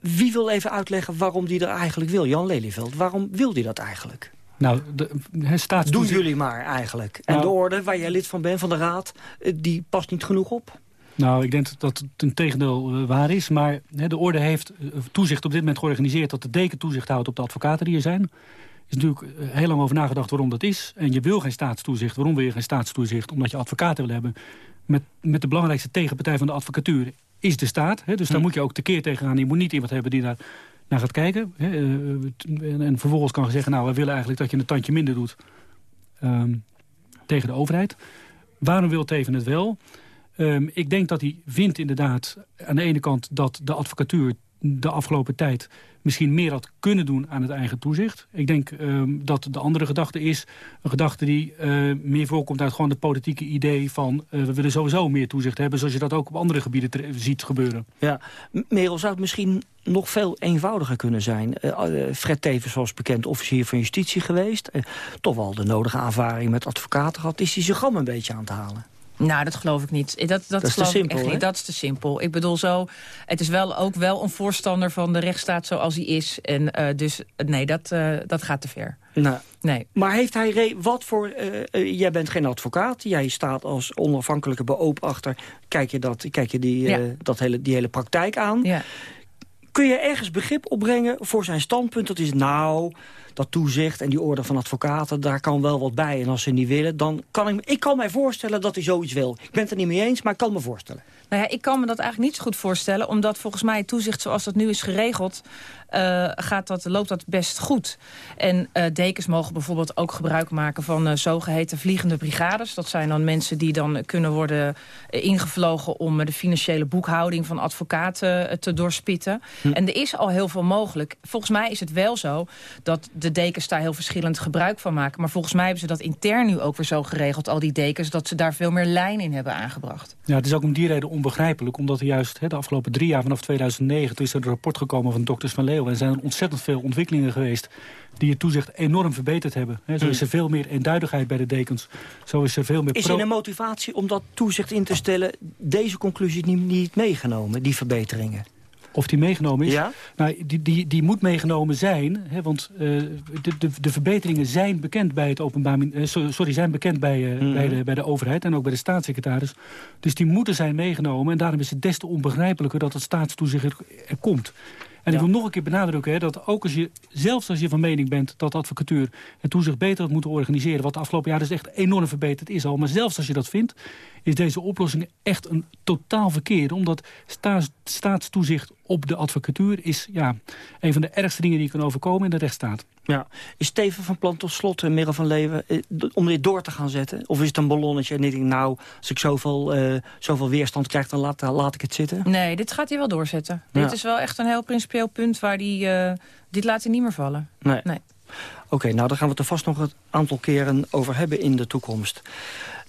wie wil even uitleggen waarom die er eigenlijk wil? Jan Lelyveld, waarom wil die dat eigenlijk? Nou, de, de Doen jullie maar eigenlijk. En nou, de orde waar jij lid van bent, van de raad, eh, die past niet genoeg op? Nou, ik denk dat het een tegendeel uh, waar is. Maar de orde heeft uh, toezicht op dit moment georganiseerd... dat de deken toezicht houdt op de advocaten die er zijn. Er is natuurlijk heel lang over nagedacht waarom dat is. En je wil geen staatstoezicht. Waarom wil je geen staatstoezicht? Omdat je advocaten wil hebben met, met de belangrijkste tegenpartij van de advocatuur is de staat. Hè, dus daar hm. moet je ook tekeer tegen gaan. Je moet niet iemand hebben die daar naar gaat kijken. Hè, en, en, vervolgens kan zeggen, nou, we willen eigenlijk dat je een tandje minder doet um, tegen de overheid. Waarom wil Teven het wel? Um, ik denk dat hij vindt inderdaad aan de ene kant dat de advocatuur de afgelopen tijd misschien meer had kunnen doen aan het eigen toezicht. Ik denk um, dat de andere gedachte is een gedachte die uh, meer voorkomt uit gewoon het politieke idee van uh, we willen sowieso meer toezicht hebben, zoals je dat ook op andere gebieden ziet gebeuren. Ja, Merel, zou het misschien nog veel eenvoudiger kunnen zijn? Uh, Fred Tevens was bekend officier van justitie geweest, toch wel de nodige aanvaring met advocaten gehad. Is hij zich gewoon een beetje aan het halen? Nou, dat geloof ik niet. Dat, dat, dat is geloof te simpel, ik echt niet. Dat is te simpel. Ik bedoel zo, het is wel ook wel een voorstander van de rechtsstaat zoals hij is. En uh, dus nee, dat, uh, dat gaat te ver. Nou, nee. Maar heeft hij wat voor... Uh, jij bent geen advocaat. Jij staat als onafhankelijke beobachter. Kijk je, dat, kijk je die, ja. dat hele, die hele praktijk aan. Ja. Kun je ergens begrip opbrengen voor zijn standpunt? Dat is nou dat toezicht en die orde van advocaten, daar kan wel wat bij. En als ze niet willen, dan kan ik... Ik kan mij voorstellen dat hij zoiets wil. Ik ben het er niet mee eens, maar ik kan me voorstellen. Nou ja, ik kan me dat eigenlijk niet zo goed voorstellen. Omdat volgens mij het toezicht zoals dat nu is geregeld... Uh, gaat dat, loopt dat best goed. En uh, dekens mogen bijvoorbeeld ook gebruik maken van uh, zogeheten vliegende brigades. Dat zijn dan mensen die dan kunnen worden ingevlogen... om de financiële boekhouding van advocaten te doorspitten. Hm. En er is al heel veel mogelijk. Volgens mij is het wel zo dat de dekens daar heel verschillend gebruik van maken. Maar volgens mij hebben ze dat intern nu ook weer zo geregeld, al die dekens... dat ze daar veel meer lijn in hebben aangebracht. Ja, het is ook om die reden onbegrijpelijk. Omdat er juist he, de afgelopen drie jaar, vanaf 2009... toen is er een rapport gekomen van dokters van Leeuwen... en zijn er ontzettend veel ontwikkelingen geweest... die het toezicht enorm verbeterd hebben. He, zo is er veel meer eenduidigheid bij de dekens. Zo is er veel meer... Is er een motivatie om dat toezicht in te stellen... deze conclusie niet, niet meegenomen, die verbeteringen? Of die meegenomen is? Ja? Nou, die, die, die moet meegenomen zijn. Hè, want uh, de, de, de verbeteringen zijn bekend bij het openbaar... Uh, sorry, zijn bekend bij, uh, mm -hmm. bij, de, bij de overheid en ook bij de staatssecretaris. Dus die moeten zijn meegenomen. En daarom is het des te onbegrijpelijker dat het staatstoezicht er, er komt. En ja. ik wil nog een keer benadrukken hè, dat ook als je, zelfs als je van mening bent dat advocatuur het toezicht beter had moeten organiseren, wat de afgelopen jaren dus echt enorm verbeterd is al, maar zelfs als je dat vindt, is deze oplossing echt een totaal verkeerde. Omdat staats, staatstoezicht op de advocatuur is ja, een van de ergste dingen die je kan overkomen in de rechtsstaat. Ja. Is Steven van plan tot slot, Merel van Leeuwen, eh, om dit door te gaan zetten? Of is het een ballonnetje en ik denk, nou, als ik zoveel, uh, zoveel weerstand krijg, dan laat, laat ik het zitten? Nee, dit gaat hij wel doorzetten. Ja. Dit is wel echt een heel principieel punt waar hij, uh, dit laat hij niet meer vallen. Nee. nee. Oké, okay, nou, daar gaan we het er vast nog een aantal keren over hebben in de toekomst.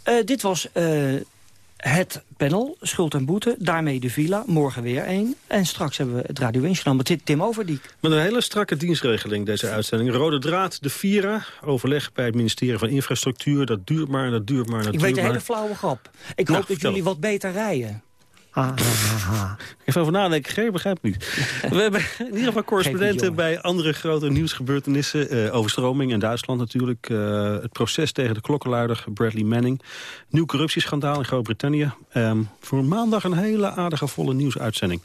Uh, dit was uh, het panel, Schuld en Boete. Daarmee de villa, morgen weer één. En straks hebben we het Radio 1 met Tim Overdiek. Met een hele strakke dienstregeling deze uitzending. Rode draad, de Vira. Overleg bij het ministerie van Infrastructuur. Dat duurt maar en dat duurt maar en dat Ik duurt weet een hele flauwe grap. Ik Nou, hoop dat vertel. jullie wat beter rijden. Ah, Even over nadenken, Ger, begrijp ik niet. We hebben in ieder geval correspondenten bij andere grote nieuwsgebeurtenissen. Uh, overstroming in Duitsland natuurlijk. Uh, het proces tegen de klokkenluider Bradley Manning. Nieuw corruptieschandaal in Groot-Brittannië. Um, voor maandag een hele aardige volle nieuwsuitzending.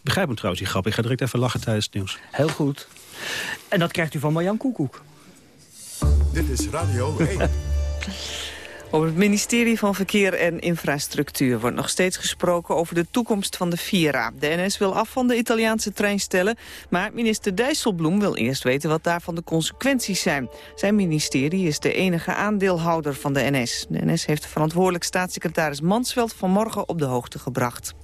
Begrijp hem trouwens, die grap. Ik ga direct even lachen tijdens het nieuws. Heel goed. En dat krijgt u van Marjan Koekoek. Dit is Radio 1. Op het ministerie van Verkeer en Infrastructuur wordt nog steeds gesproken over de toekomst van de Vira. De NS wil af van de Italiaanse treinstellen, maar minister Dijsselbloem wil eerst weten wat daarvan de consequenties zijn. Zijn ministerie is de enige aandeelhouder van de NS. De NS heeft verantwoordelijk staatssecretaris Mansveld vanmorgen op de hoogte gebracht.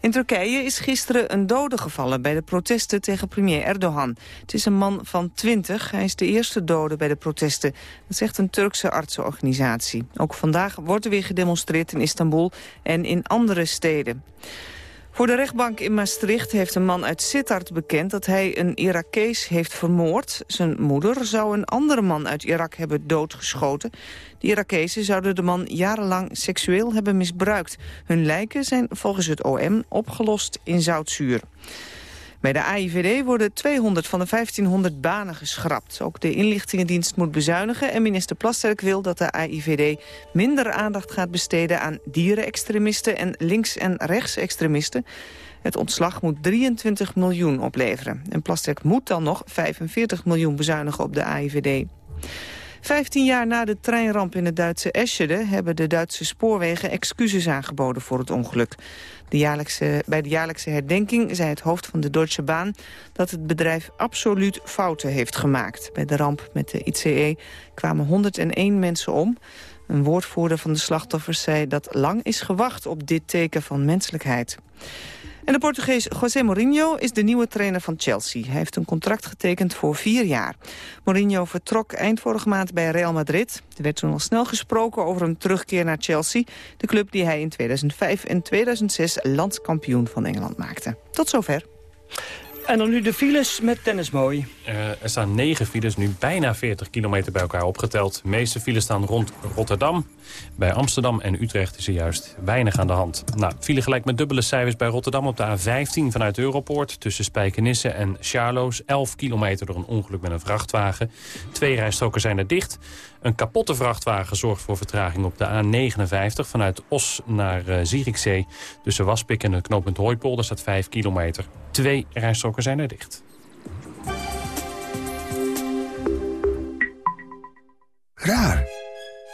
In Turkije is gisteren een dode gevallen bij de protesten tegen premier Erdogan. Het is een man van 20. Hij is de eerste dode bij de protesten. Dat zegt een Turkse artsenorganisatie. Ook vandaag wordt er weer gedemonstreerd in Istanbul en in andere steden. Voor de rechtbank in Maastricht heeft een man uit Sittard bekend... dat hij een Irakees heeft vermoord. Zijn moeder zou een andere man uit Irak hebben doodgeschoten. De Irakezen zouden de man jarenlang seksueel hebben misbruikt. Hun lijken zijn volgens het OM opgelost in zoutzuur. Bij de AIVD worden 200 van de 1500 banen geschrapt. Ook de inlichtingendienst moet bezuinigen en minister Plasterk wil dat de AIVD minder aandacht gaat besteden aan dierenextremisten en links- en rechtsextremisten. Het ontslag moet 23 miljoen opleveren. En Plasterk moet dan nog 45 miljoen bezuinigen op de AIVD. Vijftien jaar na de treinramp in het Duitse Eschede... hebben de Duitse spoorwegen excuses aangeboden voor het ongeluk. De jaarlijkse, bij de jaarlijkse herdenking zei het hoofd van de Deutsche Bahn... dat het bedrijf absoluut fouten heeft gemaakt. Bij de ramp met de ICE kwamen 101 mensen om. Een woordvoerder van de slachtoffers zei dat lang is gewacht op dit teken van menselijkheid. En de Portugees José Mourinho is de nieuwe trainer van Chelsea. Hij heeft een contract getekend voor vier jaar. Mourinho vertrok eind vorige maand bij Real Madrid. Er werd toen al snel gesproken over een terugkeer naar Chelsea. De club die hij in 2005 en 2006 landskampioen van Engeland maakte. Tot zover. En dan nu de files met Dennis Mooi. Uh, er staan negen files, nu bijna 40 kilometer bij elkaar opgeteld. De meeste files staan rond Rotterdam. Bij Amsterdam en Utrecht is er juist weinig aan de hand. Nou, file gelijk met dubbele cijfers bij Rotterdam op de A15 vanuit Europoort... tussen Spijkenisse en Charloes. 11 kilometer door een ongeluk met een vrachtwagen. Twee rijstroken zijn er dicht. Een kapotte vrachtwagen zorgt voor vertraging op de A59... vanuit Os naar uh, Zierikzee. Tussen Waspik en het knooppunt Hooipolder staat 5 kilometer. Twee rijstroken zijn er dicht. Raar.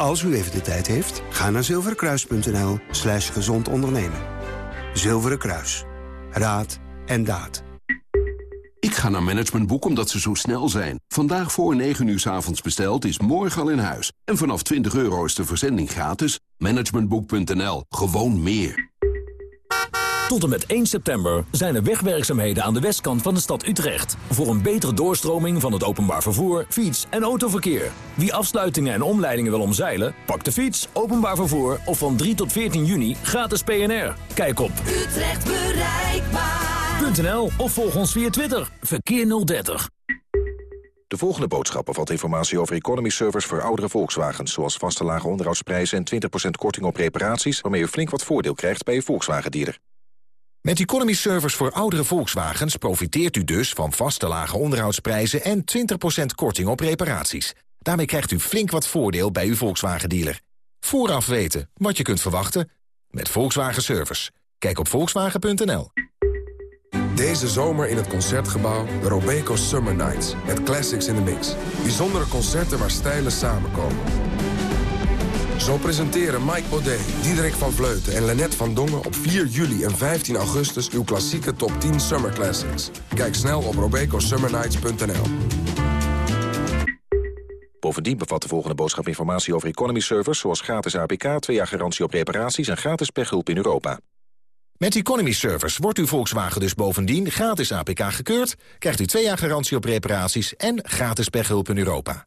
Als u even de tijd heeft, ga naar zilverenkruis.nl slash gezond ondernemen. Zilveren Kruis. Raad en daad. Ik ga naar Managementboek omdat ze zo snel zijn. Vandaag voor 9 uur s avonds besteld is morgen al in huis. En vanaf 20 euro is de verzending gratis. Managementboek.nl. Gewoon meer. Tot en met 1 september zijn er wegwerkzaamheden aan de westkant van de stad Utrecht. Voor een betere doorstroming van het openbaar vervoer, fiets- en autoverkeer. Wie afsluitingen en omleidingen wil omzeilen, pak de fiets, openbaar vervoer of van 3 tot 14 juni gratis PNR. Kijk op Utrecht bereikbaar.nl of volg ons via Twitter. Verkeer 030. De volgende boodschap bevat informatie over economy servers voor oudere Volkswagens... zoals vaste lage onderhoudsprijzen en 20% korting op reparaties... waarmee u flink wat voordeel krijgt bij uw Volkswagen-dealer. Met Economy Servers voor oudere Volkswagens profiteert u dus van vaste lage onderhoudsprijzen en 20% korting op reparaties. Daarmee krijgt u flink wat voordeel bij uw Volkswagen-dealer. Vooraf weten wat je kunt verwachten met Volkswagen Service. Kijk op volkswagen.nl. Deze zomer in het Concertgebouw de Robeco Summer Nights. Met classics in the mix. Bijzondere concerten waar stijlen samenkomen. Zo presenteren Mike Baudet, Diederik van Vleuten en Lennet van Dongen... op 4 juli en 15 augustus uw klassieke top 10 Summer Classics. Kijk snel op robecosummernights.nl. Bovendien bevat de volgende boodschap informatie over economy servers... zoals gratis APK, 2 jaar garantie op reparaties en gratis pechhulp in Europa. Met Economy Service wordt uw Volkswagen dus bovendien gratis APK gekeurd... krijgt u twee jaar garantie op reparaties en gratis pechhulp in Europa.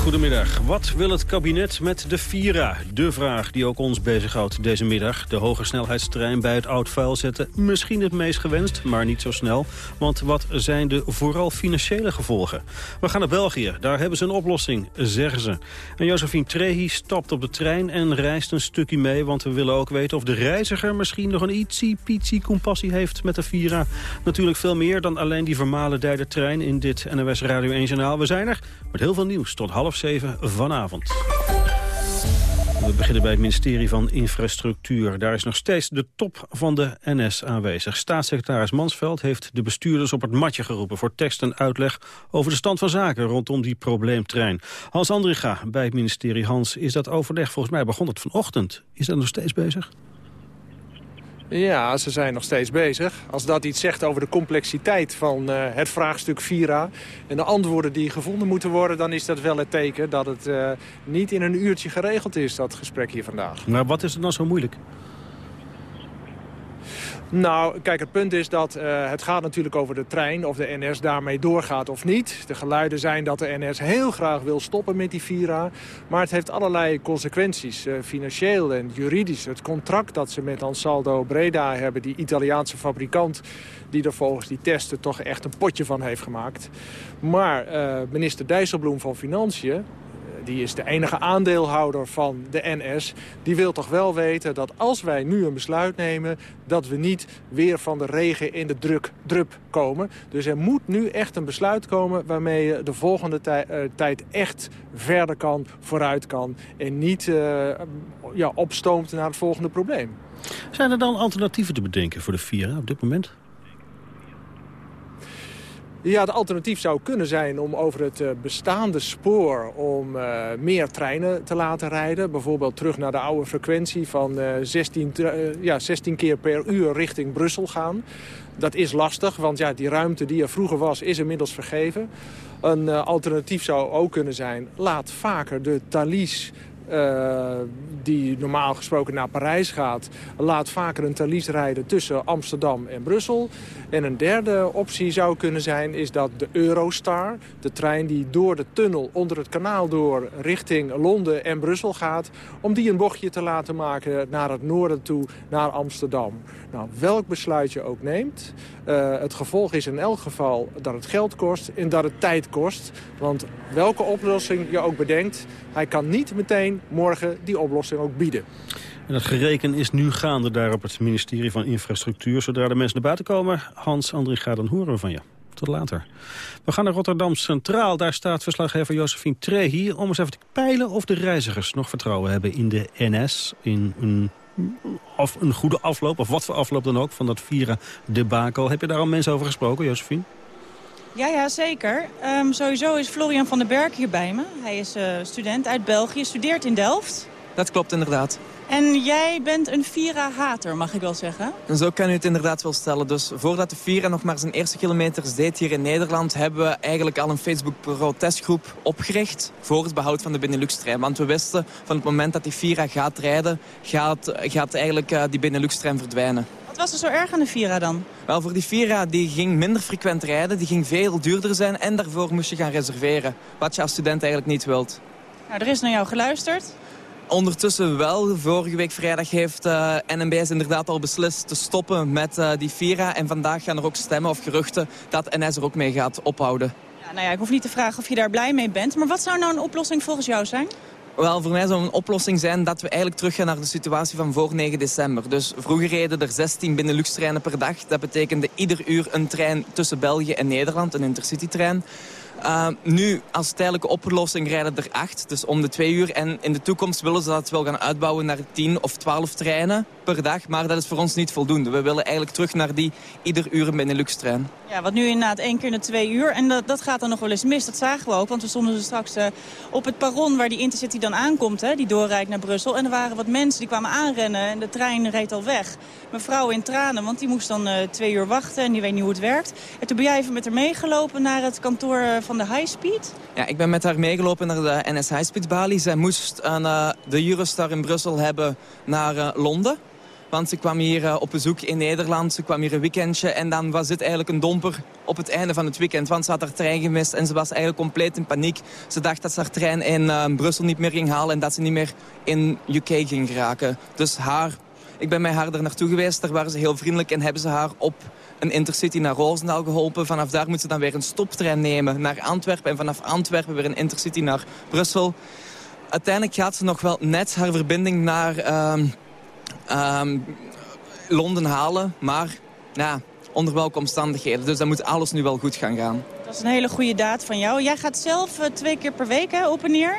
Goedemiddag. Wat wil het kabinet met de Vira? De vraag die ook ons bezighoudt deze middag. De hoge snelheidstrein bij het oud vuil zetten. Misschien het meest gewenst, maar niet zo snel. Want wat zijn de vooral financiële gevolgen? We gaan naar België. Daar hebben ze een oplossing, zeggen ze. En Josephine Trehi stapt op de trein en reist een stukje mee. Want we willen ook weten of de reiziger misschien nog een ietsie pietsie compassie heeft met de Vira. Natuurlijk veel meer dan alleen die vermalen derde trein in dit NOS Radio 1 Journaal. We zijn er met heel veel nieuws tot half zeven vanavond. We beginnen bij het ministerie van Infrastructuur. Daar is nog steeds de top van de NS aanwezig. Staatssecretaris Mansveld heeft de bestuurders op het matje geroepen... voor tekst en uitleg over de stand van zaken rondom die probleemtrein. Hans Andriga bij het ministerie. Hans, is dat overleg volgens mij begon het vanochtend. Is dat nog steeds bezig? Ja, ze zijn nog steeds bezig. Als dat iets zegt over de complexiteit van uh, het vraagstuk Vira... en de antwoorden die gevonden moeten worden... dan is dat wel het teken dat het uh, niet in een uurtje geregeld is, dat gesprek hier vandaag. Maar wat is er dan zo moeilijk? Nou, kijk, het punt is dat uh, het gaat natuurlijk over de trein... of de NS daarmee doorgaat of niet. De geluiden zijn dat de NS heel graag wil stoppen met die Vira. Maar het heeft allerlei consequenties, uh, financieel en juridisch. Het contract dat ze met Ansaldo Breda hebben, die Italiaanse fabrikant... die er volgens die testen toch echt een potje van heeft gemaakt. Maar uh, minister Dijsselbloem van Financiën die is de enige aandeelhouder van de NS... die wil toch wel weten dat als wij nu een besluit nemen... dat we niet weer van de regen in de druk, drup komen. Dus er moet nu echt een besluit komen... waarmee je de volgende uh, tijd echt verder kan, vooruit kan... en niet uh, ja, opstoomt naar het volgende probleem. Zijn er dan alternatieven te bedenken voor de Vira op dit moment? Ja, het alternatief zou kunnen zijn om over het bestaande spoor... om uh, meer treinen te laten rijden. Bijvoorbeeld terug naar de oude frequentie van uh, 16, uh, ja, 16 keer per uur richting Brussel gaan. Dat is lastig, want ja, die ruimte die er vroeger was, is inmiddels vergeven. Een alternatief zou ook kunnen zijn... laat vaker de Thalys uh, die normaal gesproken naar Parijs gaat... laat vaker een Thalys rijden tussen Amsterdam en Brussel. En een derde optie zou kunnen zijn is dat de Eurostar... de trein die door de tunnel onder het kanaal door richting Londen en Brussel gaat... om die een bochtje te laten maken naar het noorden toe, naar Amsterdam. Nou, welk besluit je ook neemt... Uh, het gevolg is in elk geval dat het geld kost en dat het tijd kost. Want welke oplossing je ook bedenkt... hij kan niet meteen morgen die oplossing ook bieden. En het gereken is nu gaande daar op het ministerie van Infrastructuur. Zodra de mensen naar buiten komen, Hans Andringa, dan horen we van je. Tot later. We gaan naar Rotterdam Centraal. Daar staat verslaggever Josephine Trehi om eens even te peilen of de reizigers nog vertrouwen hebben in de NS. In een, of een goede afloop, of wat voor afloop dan ook, van dat Vira debakel. Heb je daar al mensen over gesproken, Josephine? Ja, ja zeker. Um, sowieso is Florian van den Berg hier bij me. Hij is uh, student uit België, studeert in Delft. Dat klopt inderdaad. En jij bent een Vira-hater, mag ik wel zeggen? En zo kan u het inderdaad wel stellen. Dus voordat de Vira nog maar zijn eerste kilometers deed hier in Nederland... hebben we eigenlijk al een Facebook-protestgroep opgericht... voor het behoud van de Benelux-trein. Want we wisten van het moment dat die Vira gaat rijden... gaat, gaat eigenlijk uh, die Benelux-trein verdwijnen. Was er zo erg aan de Vira dan? Wel, voor die Vira die ging minder frequent rijden. Die ging veel duurder zijn en daarvoor moest je gaan reserveren. Wat je als student eigenlijk niet wilt. Nou, er is naar jou geluisterd. Ondertussen wel. Vorige week vrijdag heeft uh, NMBS inderdaad al beslist te stoppen met uh, die Vira. En vandaag gaan er ook stemmen of geruchten dat NS er ook mee gaat ophouden. Ja, nou ja, ik hoef niet te vragen of je daar blij mee bent. Maar wat zou nou een oplossing volgens jou zijn? Wel, voor mij zou een oplossing zijn dat we eigenlijk teruggaan naar de situatie van voor 9 december. Dus vroeger reden er 16 Benelux-treinen per dag. Dat betekende ieder uur een trein tussen België en Nederland, een intercity-trein. Uh, nu, als tijdelijke oplossing rijden er acht, dus om de twee uur. En in de toekomst willen ze dat wel gaan uitbouwen naar tien of twaalf treinen per dag. Maar dat is voor ons niet voldoende. We willen eigenlijk terug naar die ieder uur een Benelux-trein. Ja, wat nu inderdaad één keer in de twee uur. En dat, dat gaat dan nog wel eens mis. Dat zagen we ook, want we stonden dus straks uh, op het perron waar die Intercity dan aankomt. Hè, die doorrijdt naar Brussel. En er waren wat mensen die kwamen aanrennen en de trein reed al weg. Mevrouw in tranen, want die moest dan uh, twee uur wachten en die weet niet hoe het werkt. En toen ben jij even met haar meegelopen naar het kantoor van de High Speed? Ja, ik ben met haar meegelopen naar de NS High Speed balie. Zij moest uh, de Eurostar in Brussel hebben naar uh, Londen. Want ze kwam hier uh, op bezoek in Nederland. Ze kwam hier een weekendje. En dan was dit eigenlijk een domper op het einde van het weekend. Want ze had haar trein gemist en ze was eigenlijk compleet in paniek. Ze dacht dat ze haar trein in Brussel niet meer ging halen. En dat ze niet meer in UK ging geraken. Dus haar, ik ben met haar er naartoe geweest. Daar waren ze heel vriendelijk en hebben ze haar op een intercity naar Roosendaal geholpen. Vanaf daar moet ze dan weer een stoptrein nemen naar Antwerpen. En vanaf Antwerpen weer een intercity naar Brussel. Uiteindelijk gaat ze nog wel net haar verbinding naar um, um, Londen halen. Maar ja, onder welke omstandigheden. Dus dan moet alles nu wel goed gaan gaan. Dat is een hele goede daad van jou. Jij gaat zelf uh, twee keer per week hè, op en neer.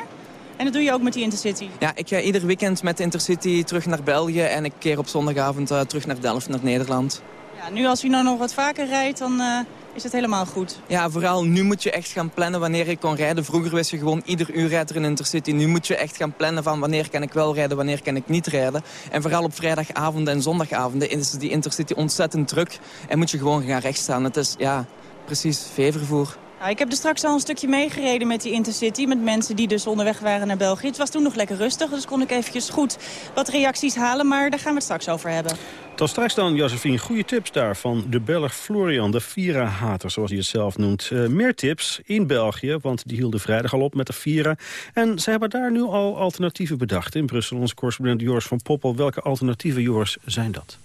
En dat doe je ook met die Intercity? Ja, ik ga ieder weekend met de Intercity terug naar België... en ik keer op zondagavond uh, terug naar Delft, naar Nederland. Ja, nu als u nou nog wat vaker rijdt, dan uh, is het helemaal goed. Ja, vooral nu moet je echt gaan plannen wanneer ik kon rijden. Vroeger wist je gewoon ieder uur rijdt er een Intercity. Nu moet je echt gaan plannen van wanneer kan ik wel rijden, wanneer kan ik niet rijden. En vooral op vrijdagavonden en zondagavonden is die Intercity ontzettend druk. En moet je gewoon gaan rechtstaan. Het is, ja, precies veevervoer. Nou, ik heb er straks al een stukje meegereden met die Intercity... met mensen die dus onderweg waren naar België. Het was toen nog lekker rustig, dus kon ik eventjes goed wat reacties halen. Maar daar gaan we het straks over hebben. Tot straks dan, Josephine. Goede tips daar van de Belg Florian, de Vira-hater, zoals hij het zelf noemt. Uh, meer tips in België, want die hielden vrijdag al op met de Vira. En ze hebben daar nu al alternatieven bedacht. In Brussel, onze correspondent Joris van Poppel. Welke alternatieven, Joris, zijn dat?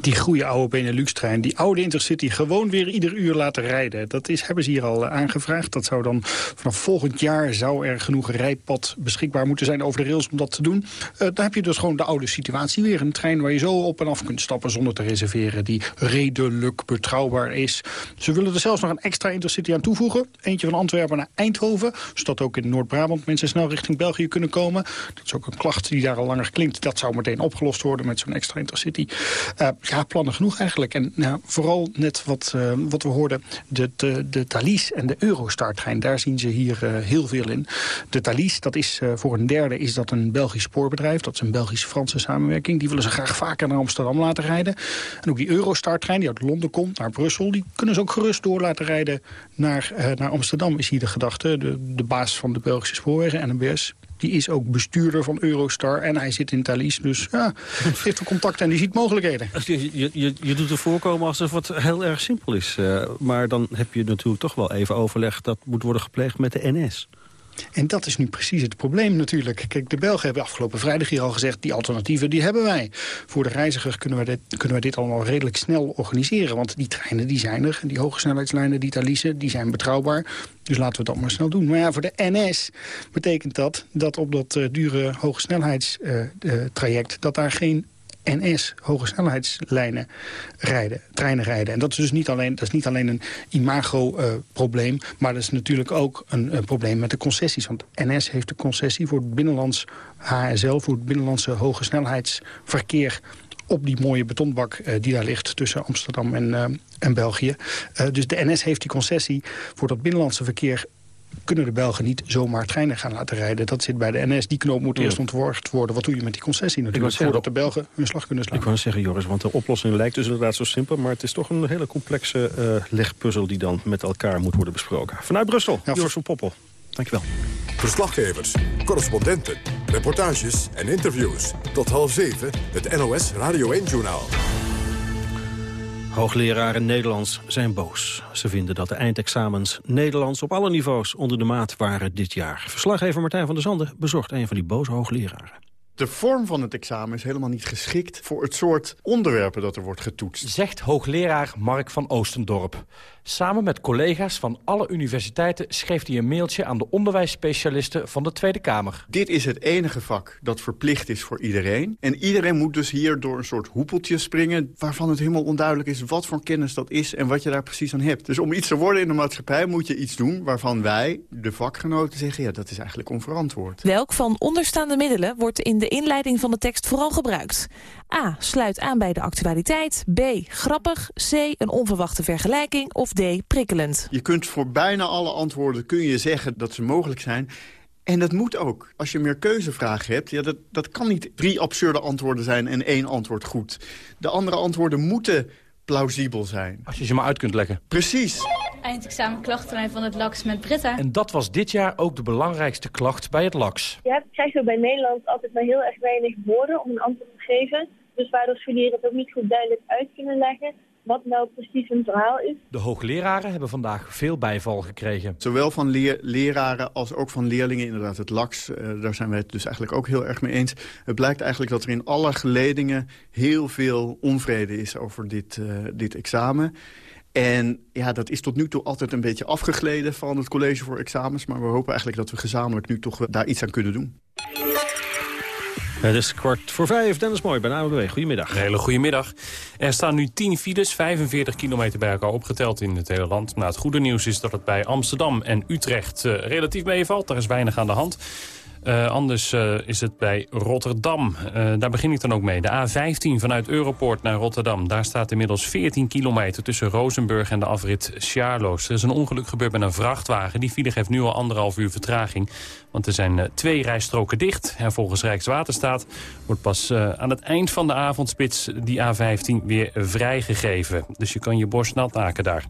Die goede oude Benelux-trein, die oude Intercity... gewoon weer ieder uur laten rijden. Dat is, hebben ze hier al eh, aangevraagd. Dat zou dan vanaf volgend jaar zou er genoeg rijpad beschikbaar moeten zijn over de rails om dat te doen. Uh, dan heb je dus gewoon de oude situatie weer. Een trein waar je zo op en af kunt stappen zonder te reserveren... die redelijk betrouwbaar is. Ze willen er zelfs nog een extra Intercity aan toevoegen. Eentje van Antwerpen naar Eindhoven. Zodat ook in Noord-Brabant mensen snel richting België kunnen komen. Dat is ook een klacht die daar al langer klinkt. Dat zou meteen opgelost worden met zo'n extra Intercity. Uh, ja, plannen genoeg eigenlijk. En nou, vooral net wat, uh, wat we hoorden, de, de, de Thalys en de Eurostar-trein... daar zien ze hier uh, heel veel in. De Thalys, dat is uh, voor een derde is dat een Belgisch spoorbedrijf. Dat is een Belgisch-Franse samenwerking. Die willen ze graag vaker naar Amsterdam laten rijden. En ook die Eurostar-trein die uit Londen komt naar Brussel... die kunnen ze ook gerust door laten rijden naar, naar Amsterdam, is hier de gedachte. De, de baas van de Belgische spoorwegen, NMBS, die is ook bestuurder van Eurostar en hij zit in Thalys. Dus ja, heeft een contact en die ziet mogelijkheden. Je, je, je doet er voorkomen alsof het heel erg simpel is. Uh, maar dan heb je natuurlijk toch wel even overleg... dat moet worden gepleegd met de NS. En dat is nu precies het probleem natuurlijk. Kijk, de Belgen hebben afgelopen vrijdag hier al gezegd... die alternatieven die hebben wij. Voor de reiziger kunnen we dit, kunnen we dit allemaal redelijk snel organiseren. Want die treinen die zijn er. Die hoge snelheidslijnen, die Thalisse, die zijn betrouwbaar. Dus laten we dat maar snel doen. Maar ja, voor de NS betekent dat dat op dat uh, dure hoge snelheidstraject... Uh, dat daar geen NS hoge snelheidslijnen rijden, treinen rijden. En dat is dus niet alleen, dat is niet alleen een imago-probleem... Maar dat is natuurlijk ook een, probleem met de concessies. Want NS heeft de concessie voor het binnenlands HSL... voor het binnenlandse hoge snelheidsverkeer op die mooie betonbak uh, die daar ligt tussen Amsterdam en, uh, en België. Uh, dus de NS heeft die concessie voor dat binnenlandse verkeer kunnen de Belgen niet zomaar treinen gaan laten rijden. Dat zit bij de NS. Die knoop moet eerst ontworpen worden. Wat doe je met die concessie natuurlijk? Voordat de Belgen hun slag kunnen slaan. Ik wou zeggen, Joris, want de oplossing lijkt dus inderdaad zo simpel. Maar het is toch een hele complexe uh, legpuzzel die dan met elkaar moet worden besproken. Vanuit Brussel, ja, Joris van Poppel. Dankjewel. Verslaggevers, correspondenten, reportages en interviews. Tot half zeven, het NOS Radio 1-journaal. Hoogleraren Nederlands zijn boos. Ze vinden dat de eindexamens Nederlands op alle niveaus onder de maat waren dit jaar. Verslaggever Martijn van der Zanden bezocht een van die boze hoogleraren. De vorm van het examen is helemaal niet geschikt voor het soort onderwerpen dat er wordt getoetst. Zegt hoogleraar Mark van Oostendorp. Samen met collega's van alle universiteiten schreef hij een mailtje aan de onderwijsspecialisten van de Tweede Kamer. Dit is het enige vak dat verplicht is voor iedereen. En iedereen moet dus hier door een soort hoepeltje springen... waarvan het helemaal onduidelijk is wat voor kennis dat is... en wat je daar precies aan hebt. Dus om iets te worden in de maatschappij moet je iets doen... waarvan wij, de vakgenoten, zeggen... ja, dat is eigenlijk onverantwoord. Welk van onderstaande middelen wordt in de inleiding van de tekst vooral gebruikt? A. Sluit aan bij de actualiteit. B. Grappig. C. Een onverwachte vergelijking. Of D. Prikkelend. Je kunt voor bijna alle antwoorden kun je zeggen dat ze mogelijk zijn... En dat moet ook. Als je meer keuzevragen hebt, ja, dat, dat kan niet drie absurde antwoorden zijn en één antwoord goed. De andere antwoorden moeten plausibel zijn. Als je ze maar uit kunt leggen. Precies. Eindexamen klachtenlijn van het LAX met Britta. En dat was dit jaar ook de belangrijkste klacht bij het LAX. Je hebt, krijgt ook bij Nederland altijd maar heel erg weinig woorden om een antwoord te geven. Dus waardoor scholieren het ook niet goed duidelijk uit kunnen leggen wat nou precies een verhaal is. De hoogleraren hebben vandaag veel bijval gekregen. Zowel van leer leraren als ook van leerlingen, inderdaad het LAX. Uh, daar zijn wij het dus eigenlijk ook heel erg mee eens. Het blijkt eigenlijk dat er in alle geledingen heel veel onvrede is over dit, uh, dit examen. En ja, dat is tot nu toe altijd een beetje afgegleden van het college voor examens. Maar we hopen eigenlijk dat we gezamenlijk nu toch daar iets aan kunnen doen. Het is kwart voor vijf. Dennis Mooi bij AWB. Goedemiddag. Een hele goede middag. Er staan nu 10 files, 45 kilometer bij elkaar opgeteld in het hele land. Nou, het goede nieuws is dat het bij Amsterdam en Utrecht uh, relatief meevalt. Daar is weinig aan de hand. Uh, anders uh, is het bij Rotterdam. Uh, daar begin ik dan ook mee. De A15 vanuit Europoort naar Rotterdam. Daar staat inmiddels 14 kilometer tussen Rozenburg en de afrit Sjaarloos. Er is een ongeluk gebeurd met een vrachtwagen. Die file heeft nu al anderhalf uur vertraging. Want er zijn twee rijstroken dicht. En volgens Rijkswaterstaat wordt pas aan het eind van de avondspits die A15 weer vrijgegeven. Dus je kan je borst nat maken daar.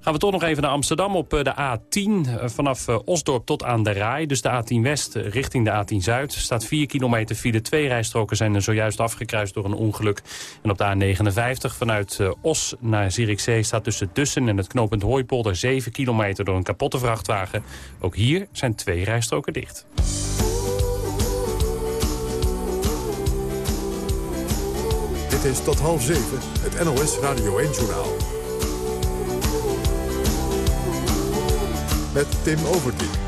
Gaan we toch nog even naar Amsterdam op de A10. Vanaf Osdorp tot aan de Rai. Dus de A10 West richting de A10 Zuid. staat 4 kilometer file. Twee rijstroken zijn er zojuist afgekruist door een ongeluk. En op de A59 vanuit Os naar Zierikzee staat tussen Dussen en het knooppunt Hooipolder 7 kilometer door een kapotte vrachtwagen. Ook hier zijn twee rijstroken dicht. Dit is tot half zeven het NOS Radio 1-journaal. Met Tim Overdien.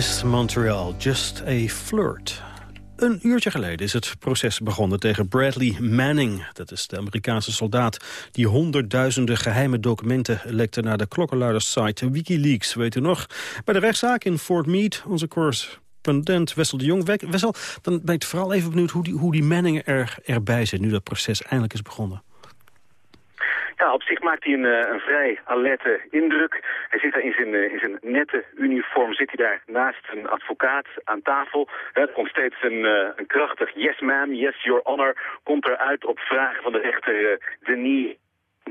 Miss Montreal, just a flirt. Een uurtje geleden is het proces begonnen tegen Bradley Manning. Dat is de Amerikaanse soldaat die honderdduizenden geheime documenten lekte naar de klokkenluidersite Wikileaks. Weet u nog? Bij de rechtszaak in Fort Meade, onze correspondent Wessel de Jong. Wessel, dan ben ik vooral even benieuwd hoe die, hoe die Manning er, erbij zit... nu dat proces eindelijk is begonnen. Ja, op zich maakt hij een, eh, een vrij alerte indruk. Hij zit daar in zijn, eh, in zijn nette uniform, zit hij daar naast een advocaat aan tafel. Er komt steeds een, eh, een krachtig yes ma'am, yes your honor, komt eruit op vragen van de rechter Denis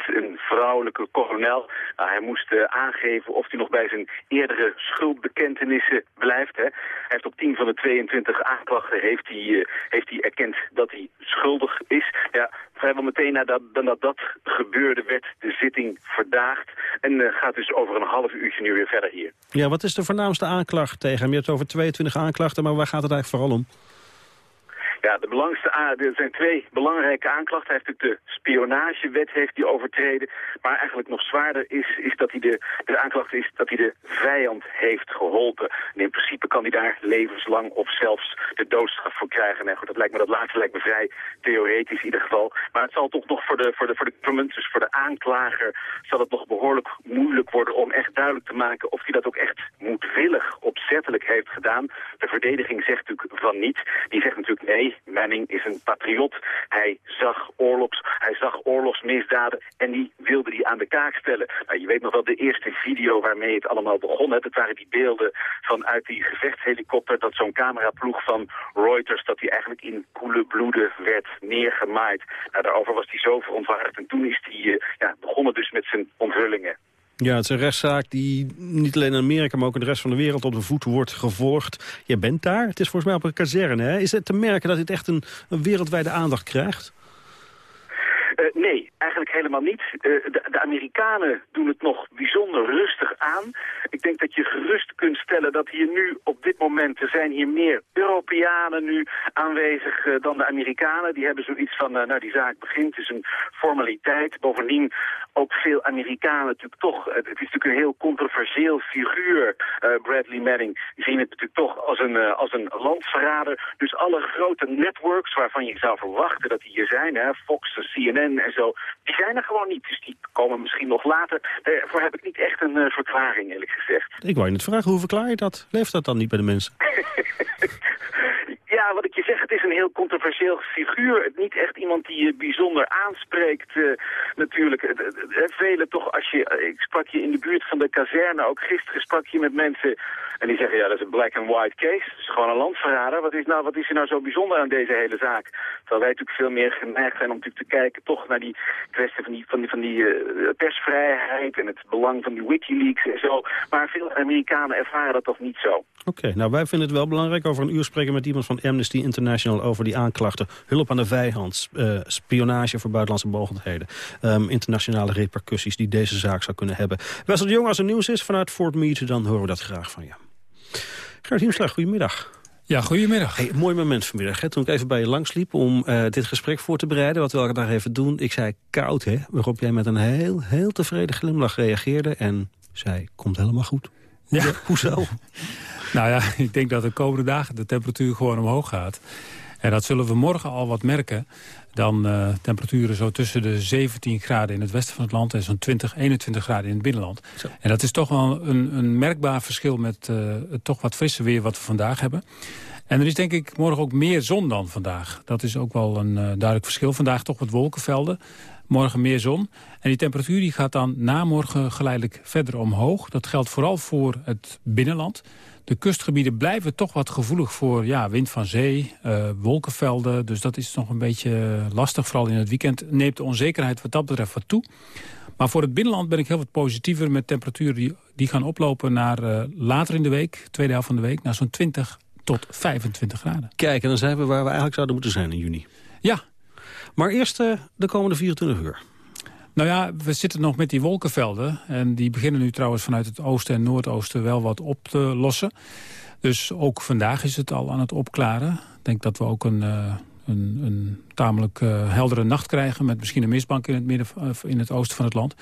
een vrouwelijke kolonel. Nou, hij moest uh, aangeven of hij nog bij zijn eerdere schuldbekentenissen blijft. Hè. Hij heeft op 10 van de 22 aanklachten heeft hij, uh, heeft hij erkend dat hij schuldig is. Ja, vrijwel meteen nadat dat, dat gebeurde werd de zitting verdaagd. En uh, gaat dus over een half uurtje nu weer verder hier. Ja, wat is de voornaamste aanklacht tegen hem? Je hebt over 22 aanklachten, maar waar gaat het eigenlijk vooral om? Ja, de belangrijkste, er zijn twee belangrijke aanklachten. Hij heeft natuurlijk de spionagewet heeft hij overtreden. Maar eigenlijk nog zwaarder is, is dat hij de, de aanklacht is dat hij de vijand heeft geholpen. En in principe kan hij daar levenslang of zelfs de doodstraf voor krijgen. Nee, goed, dat lijkt me dat laatste lijkt me vrij theoretisch in ieder geval. Maar het zal toch nog voor de, voor de, voor de government, dus voor de aanklager, zal het nog behoorlijk moeilijk worden om echt duidelijk te maken of hij dat ook echt moedwillig, opzettelijk heeft gedaan. De verdediging zegt natuurlijk van niet. Die zegt natuurlijk nee, Manning is een patriot. Hij zag, oorlogs, hij zag oorlogsmisdaden en die wilde die aan de kaak stellen. Nou, je weet nog wel de eerste video waarmee het allemaal begon. Hè? Dat waren die beelden vanuit die gevechtshelikopter... dat zo'n cameraploeg van Reuters... dat die eigenlijk in koele bloeden werd neergemaaid. Nou, daarover was hij zo verontwaardigd. En toen is hij uh, ja, begonnen dus met zijn onthullingen. Ja, het is een rechtszaak die niet alleen in Amerika, maar ook in de rest van de wereld op de voet wordt gevolgd. Je bent daar, het is volgens mij op een kazerne. Hè? Is het te merken dat dit echt een, wereldwijde aandacht krijgt? Uh, nee, eigenlijk helemaal niet. Uh, de, Amerikanen doen het nog bijzonder rustig aan. Ik denk dat je gerust kunt stellen dat hier nu op dit moment... er zijn hier meer Europeanen nu aanwezig uh, dan de Amerikanen. Die hebben zoiets van, nou die zaak begint, het is een formaliteit. Bovendien ook veel Amerikanen natuurlijk toch... het is natuurlijk een heel controversieel figuur, Bradley Manning. Die zien het natuurlijk toch als een, als een landverrader. Dus alle grote networks waarvan je zou verwachten dat die hier zijn... Hè, Fox, CNN en zo, die zijn er gewoon niet. Dus die komen misschien nog later. Daarvoor heb ik niet echt een uh, verklaring, eerlijk gezegd. Ik wou je net vragen, hoe verklaar je dat? Leeft dat dan niet bij de mensen? Ja, wat ik je zeg, het is een heel controversieel figuur. Niet echt iemand die je bijzonder aanspreekt uh, natuurlijk. Velen toch, als je, ik sprak je in de buurt van de kazerne, ook gisteren sprak je met mensen... en die zeggen, ja, dat is een black and white case. Het is gewoon een landverrader. Wat is, nou, wat is er nou zo bijzonder aan deze hele zaak? Terwijl wij natuurlijk veel meer geneigd zijn om natuurlijk te kijken... toch naar die kwestie van die, van die, van die uh, persvrijheid en het belang van die Wikileaks en zo. Maar veel Amerikanen ervaren dat toch niet zo. Oké, nou wij vinden het wel belangrijk over een uur spreken met iemand van Amnesty International over die aanklachten. Hulp aan de vijand, uh, spionage voor buitenlandse mogelijkheden. Um, internationale repercussies die deze zaak zou kunnen hebben. Wessel de Jong, als er nieuws is vanuit Fort Meade, dan horen we dat graag van je. Gert Hiemstra, goedemiddag. Ja, goedemiddag. Hey, mooi moment vanmiddag. Hè? Toen ik even bij je langsliep om uh, dit gesprek voor te bereiden... wat we elke dag even doen. Ik zei koud, hè? Waarop jij met een heel, heel tevreden glimlach reageerde... en zei, komt helemaal goed. Ja. ja hoezo? nou ja, ik denk dat de komende dagen de temperatuur gewoon omhoog gaat. En dat zullen we morgen al wat merken. Dan uh, temperaturen zo tussen de 17 graden in het westen van het land... en zo'n 20, 21 graden in het binnenland. Zo. En dat is toch wel een, een merkbaar verschil met uh, het toch wat frisse weer wat we vandaag hebben. En er is denk ik morgen ook meer zon dan vandaag. Dat is ook wel een uh, duidelijk verschil. Vandaag toch wat wolkenvelden. Morgen meer zon. En die temperatuur die gaat dan na morgen geleidelijk verder omhoog. Dat geldt vooral voor het binnenland. De kustgebieden blijven toch wat gevoelig voor ja, wind van zee, uh, wolkenvelden. Dus dat is nog een beetje lastig. Vooral in het weekend neemt de onzekerheid wat dat betreft wat toe. Maar voor het binnenland ben ik heel wat positiever met temperaturen die, die gaan oplopen naar uh, later in de week, tweede helft van de week, naar zo'n 20 tot 25 graden. Kijk, en dan zijn we waar we eigenlijk zouden moeten zijn in juni. Ja. Maar eerst uh, de komende 24 uur. Nou ja, we zitten nog met die wolkenvelden. En die beginnen nu trouwens vanuit het oosten en noordoosten wel wat op te lossen. Dus ook vandaag is het al aan het opklaren. Ik denk dat we ook een, uh, een, een tamelijk uh, heldere nacht krijgen... met misschien een mistbank in het, midden, in het oosten van het land.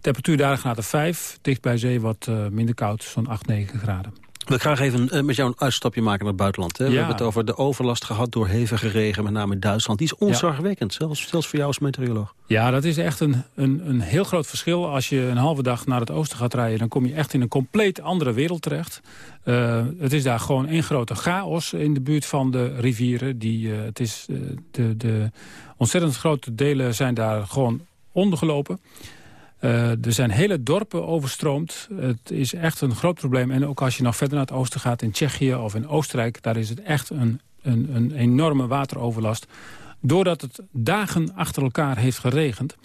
Temperatuur daar gaat naar 5, dicht bij zee wat minder koud, zo'n 8, 9 graden. We graag even eh, met jou een uitstapje maken naar het buitenland. Hè? We hebben het over de overlast gehad door hevige regen, met name in Duitsland. Die is onzorgwekkend, zelfs, zelfs voor jou als meteoroloog. Ja, dat is echt een, een, een heel groot verschil. Als je een halve dag naar het oosten gaat rijden... dan kom je echt in een compleet andere wereld terecht. Eh, het is daar gewoon één grote chaos in de buurt van de rivieren. Die, eh, het is, de, de ontzettend grote delen zijn daar gewoon ondergelopen. Eh, er zijn hele dorpen overstroomd. Het is echt een groot probleem. En ook als je nog verder naar het oosten gaat, in Tsjechië of in Oostenrijk... daar is het echt een, een, een enorme wateroverlast. Doordat het dagen achter elkaar heeft geregend.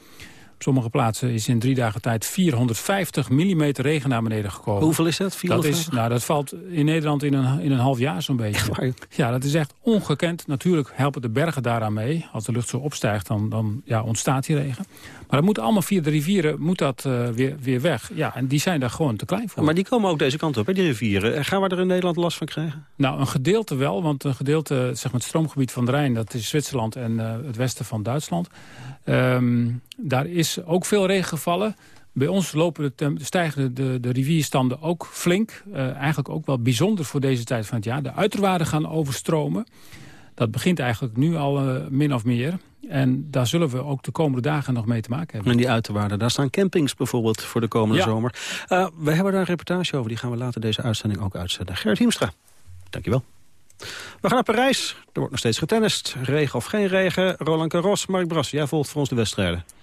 Op sommige plaatsen is in drie dagen tijd 450 mm regen naar beneden gekomen. Hoeveel is dat? Dat, 450? is, nou, dat valt in Nederland in een, in een half jaar zo'n beetje. Ja, dat is echt ongekend. Natuurlijk helpen de bergen daaraan mee. Als de lucht zo opstijgt, dan, dan ja, ontstaat die regen. Maar dat moet allemaal via de rivieren moet dat, eh, weer, weer weg. Ja, en die zijn daar gewoon te klein voor. Maar die komen ook deze kant op, hè, die rivieren. En Gaan we er in Nederland last van krijgen? Nou, een gedeelte wel, want een gedeelte, zeg maar het stroomgebied van de Rijn... dat is Zwitserland en eh, het westen van Duitsland. Ehm, daar is ook veel regen gevallen. Bij ons lopen de, stijgen de, de rivierstanden ook flink. Eh, eigenlijk ook wel bijzonder voor deze tijd van het jaar. De uiterwaarden gaan overstromen. Dat begint eigenlijk nu al eh, min of meer. En daar zullen we ook de komende dagen nog mee te maken hebben. En die uiterwaarden, daar staan campings bijvoorbeeld voor de komende Ja. zomer. Eh, we hebben daar een reportage over, die gaan we later deze uitzending ook uitzenden. Gerrit Hiemstra, dankjewel. We gaan naar Parijs. Er wordt nog steeds getennist. Regen of geen regen. Roland Garros, Mark Bras, jij volgt voor ons de wedstrijden.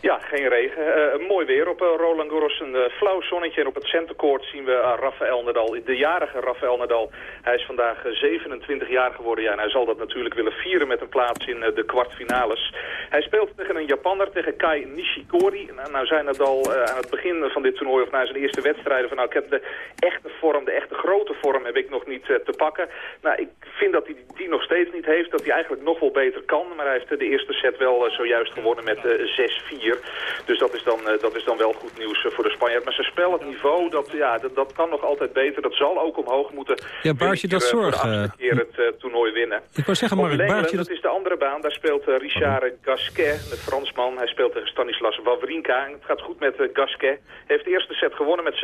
Ja, geen regen. Eh, eh, mooi weer op eh, Roland Garros. Een flauw zonnetje. En op het centercourt zien we Rafael Nadal, de jarige Rafael Nadal. Hij is vandaag 27 jaar geworden. Ja, en hij zal dat natuurlijk willen vieren met een plaats in de kwartfinales. Hij speelt tegen een Japanner, tegen Kai Nishikori. Nou, nou zijn Nadal aan het begin van dit toernooi, of na zijn eerste wedstrijden... van nou, ik heb de echte vorm, de echte grote vorm heb ik nog niet te pakken. Nou, ik vind dat hij die nog steeds niet heeft. Dat hij eigenlijk nog wel beter kan. Maar hij heeft de eerste set wel zojuist gewonnen met 6-4. Dus dat is dan, eh, dat is dan wel goed nieuws eh, voor de Spanjaard. Maar ze spelen het niveau, dat, ja, dat, dat kan nog altijd beter. Dat zal ook omhoog moeten. Ja, baart je dat eh, zorgen? keer het toernooi winnen. Ik wou zeggen, Mark, baart je dat... is de andere baan. Daar speelt Richard Gasquet, de Fransman. Hij speelt tegen Stanislas Wawrinka. En het gaat goed met uh, Gasquet. Heeft de eerste set gewonnen met 7-6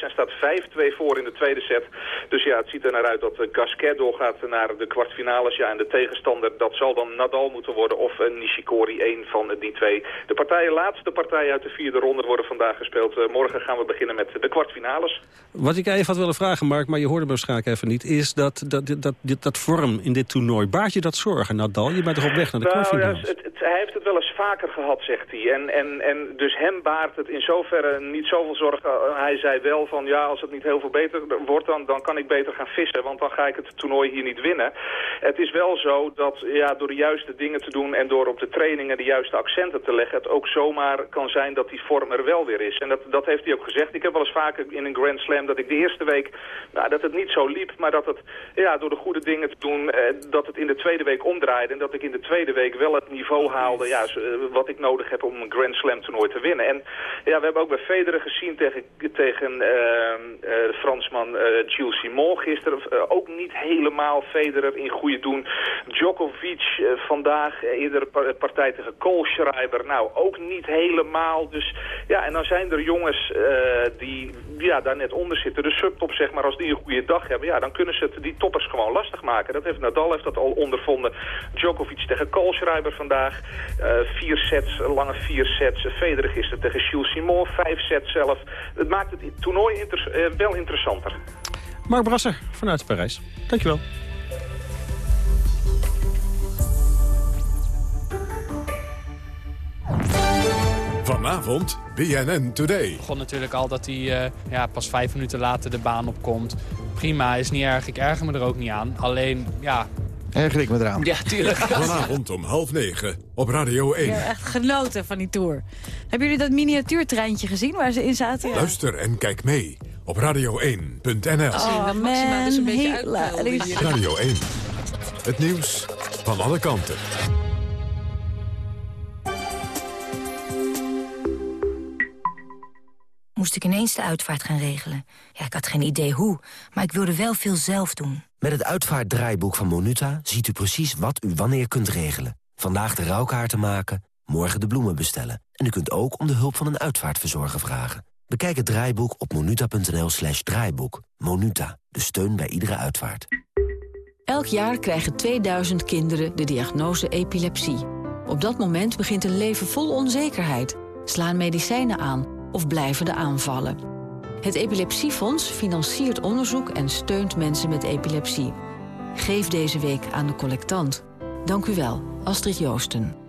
en staat 5-2 voor in de tweede set. Dus ja, het ziet er naar uit dat Gasquet doorgaat naar de kwartfinales. Ja, en de tegenstander, dat zal dan Nadal moeten worden of Nishikori, één van die twee. De partij partijen, laatste partijen uit de vierde ronde worden vandaag gespeeld. Eh, morgen gaan we beginnen met de kwartfinales. Wat ik even had willen vragen, Mark, maar je hoorde me waarschijnlijk even niet... is dat, dat, dat, dat, dat vorm in dit toernooi. Baart je dat zorgen, Nadal? Je bent toch op weg naar de Nou ja, kwartfinale? het, het- hij heeft het wel eens vaker gehad, zegt hij. En, en, en dus hem baart het in zoverre niet zoveel zorgen. Uh, hij zei wel van, ja, als het niet heel veel beter wordt, dan, dan kan ik beter gaan vissen. Want dan ga ik het toernooi hier niet winnen. Het is wel zo dat ja, door de juiste dingen te doen en door op de trainingen de juiste accenten te leggen... het ook zomaar kan zijn dat die vorm er wel weer is. En dat, dat heeft hij ook gezegd. Ik heb wel eens vaker in een Grand Slam dat ik de eerste week, nou, dat het niet zo liep... maar dat het ja, door de goede dingen te doen, eh, dat het in de tweede week omdraaide... en dat ik in de tweede week wel het niveau haalde ja, eh, wat ik nodig heb om een Grand Slam toernooi te winnen. En ja, we hebben ook bij Federer gezien tegen, tegen de Fransman eh Gilles Simon gisteren. ook niet helemaal Federer in goede doen. Djokovic vandaag, eerder pa- partij tegen Kohlschreiber. Nou, ook niet helemaal. Dus ja, en dan zijn er jongens eh, die ja, daar net onder zitten. De subtop, zeg maar, als die een goede dag hebben, ja, dan kunnen ze het, die toppers gewoon lastig maken. Dat heeft Nadal heeft dat al ondervonden. Djokovic tegen Kohlschreiber vandaag. Eh, vier sets, lange vier sets. Federer gisteren tegen Gilles Simon, vijf sets zelf. Het maakt het toernooi eh, wel interessanter. Mark Brasser vanuit Parijs. Dankjewel. Vanavond BNN Today. begon natuurlijk al dat hij eh, ja, pas vijf minuten later de baan opkomt. Prima, is niet erg. Ik erger me er ook niet aan. Alleen, ja... Erger ik me eraan. Ja, tuurlijk. Vanavond om half negen op Radio 1. Ja, echt genoten van die tour. Hebben jullie dat miniatuurtreintje gezien waar ze in zaten? Luister en kijk mee op radio1.nl. Oh, man, Maxima dus een beetje. Radio 1. Het nieuws van alle kanten. Moest ik ineens de uitvaart gaan regelen. Ja, ik had geen idee hoe, maar ik wilde wel veel zelf doen. Met het uitvaartdraaiboek van Monuta ziet u precies wat u wanneer kunt regelen. Vandaag de rouwkaarten maken, morgen de bloemen bestellen. En u kunt ook om de hulp van een uitvaartverzorger vragen. Bekijk het draaiboek op monuta.nl slash draaiboek. Monuta, de steun bij iedere uitvaart. Elk jaar krijgen 2000 kinderen de diagnose epilepsie. Op dat moment begint een leven vol onzekerheid. Slaan medicijnen aan of blijven de aanvallen. Het Epilepsiefonds financiert onderzoek en steunt mensen met epilepsie. Geef deze week aan de collectant. Dank u wel, Astrid Joosten.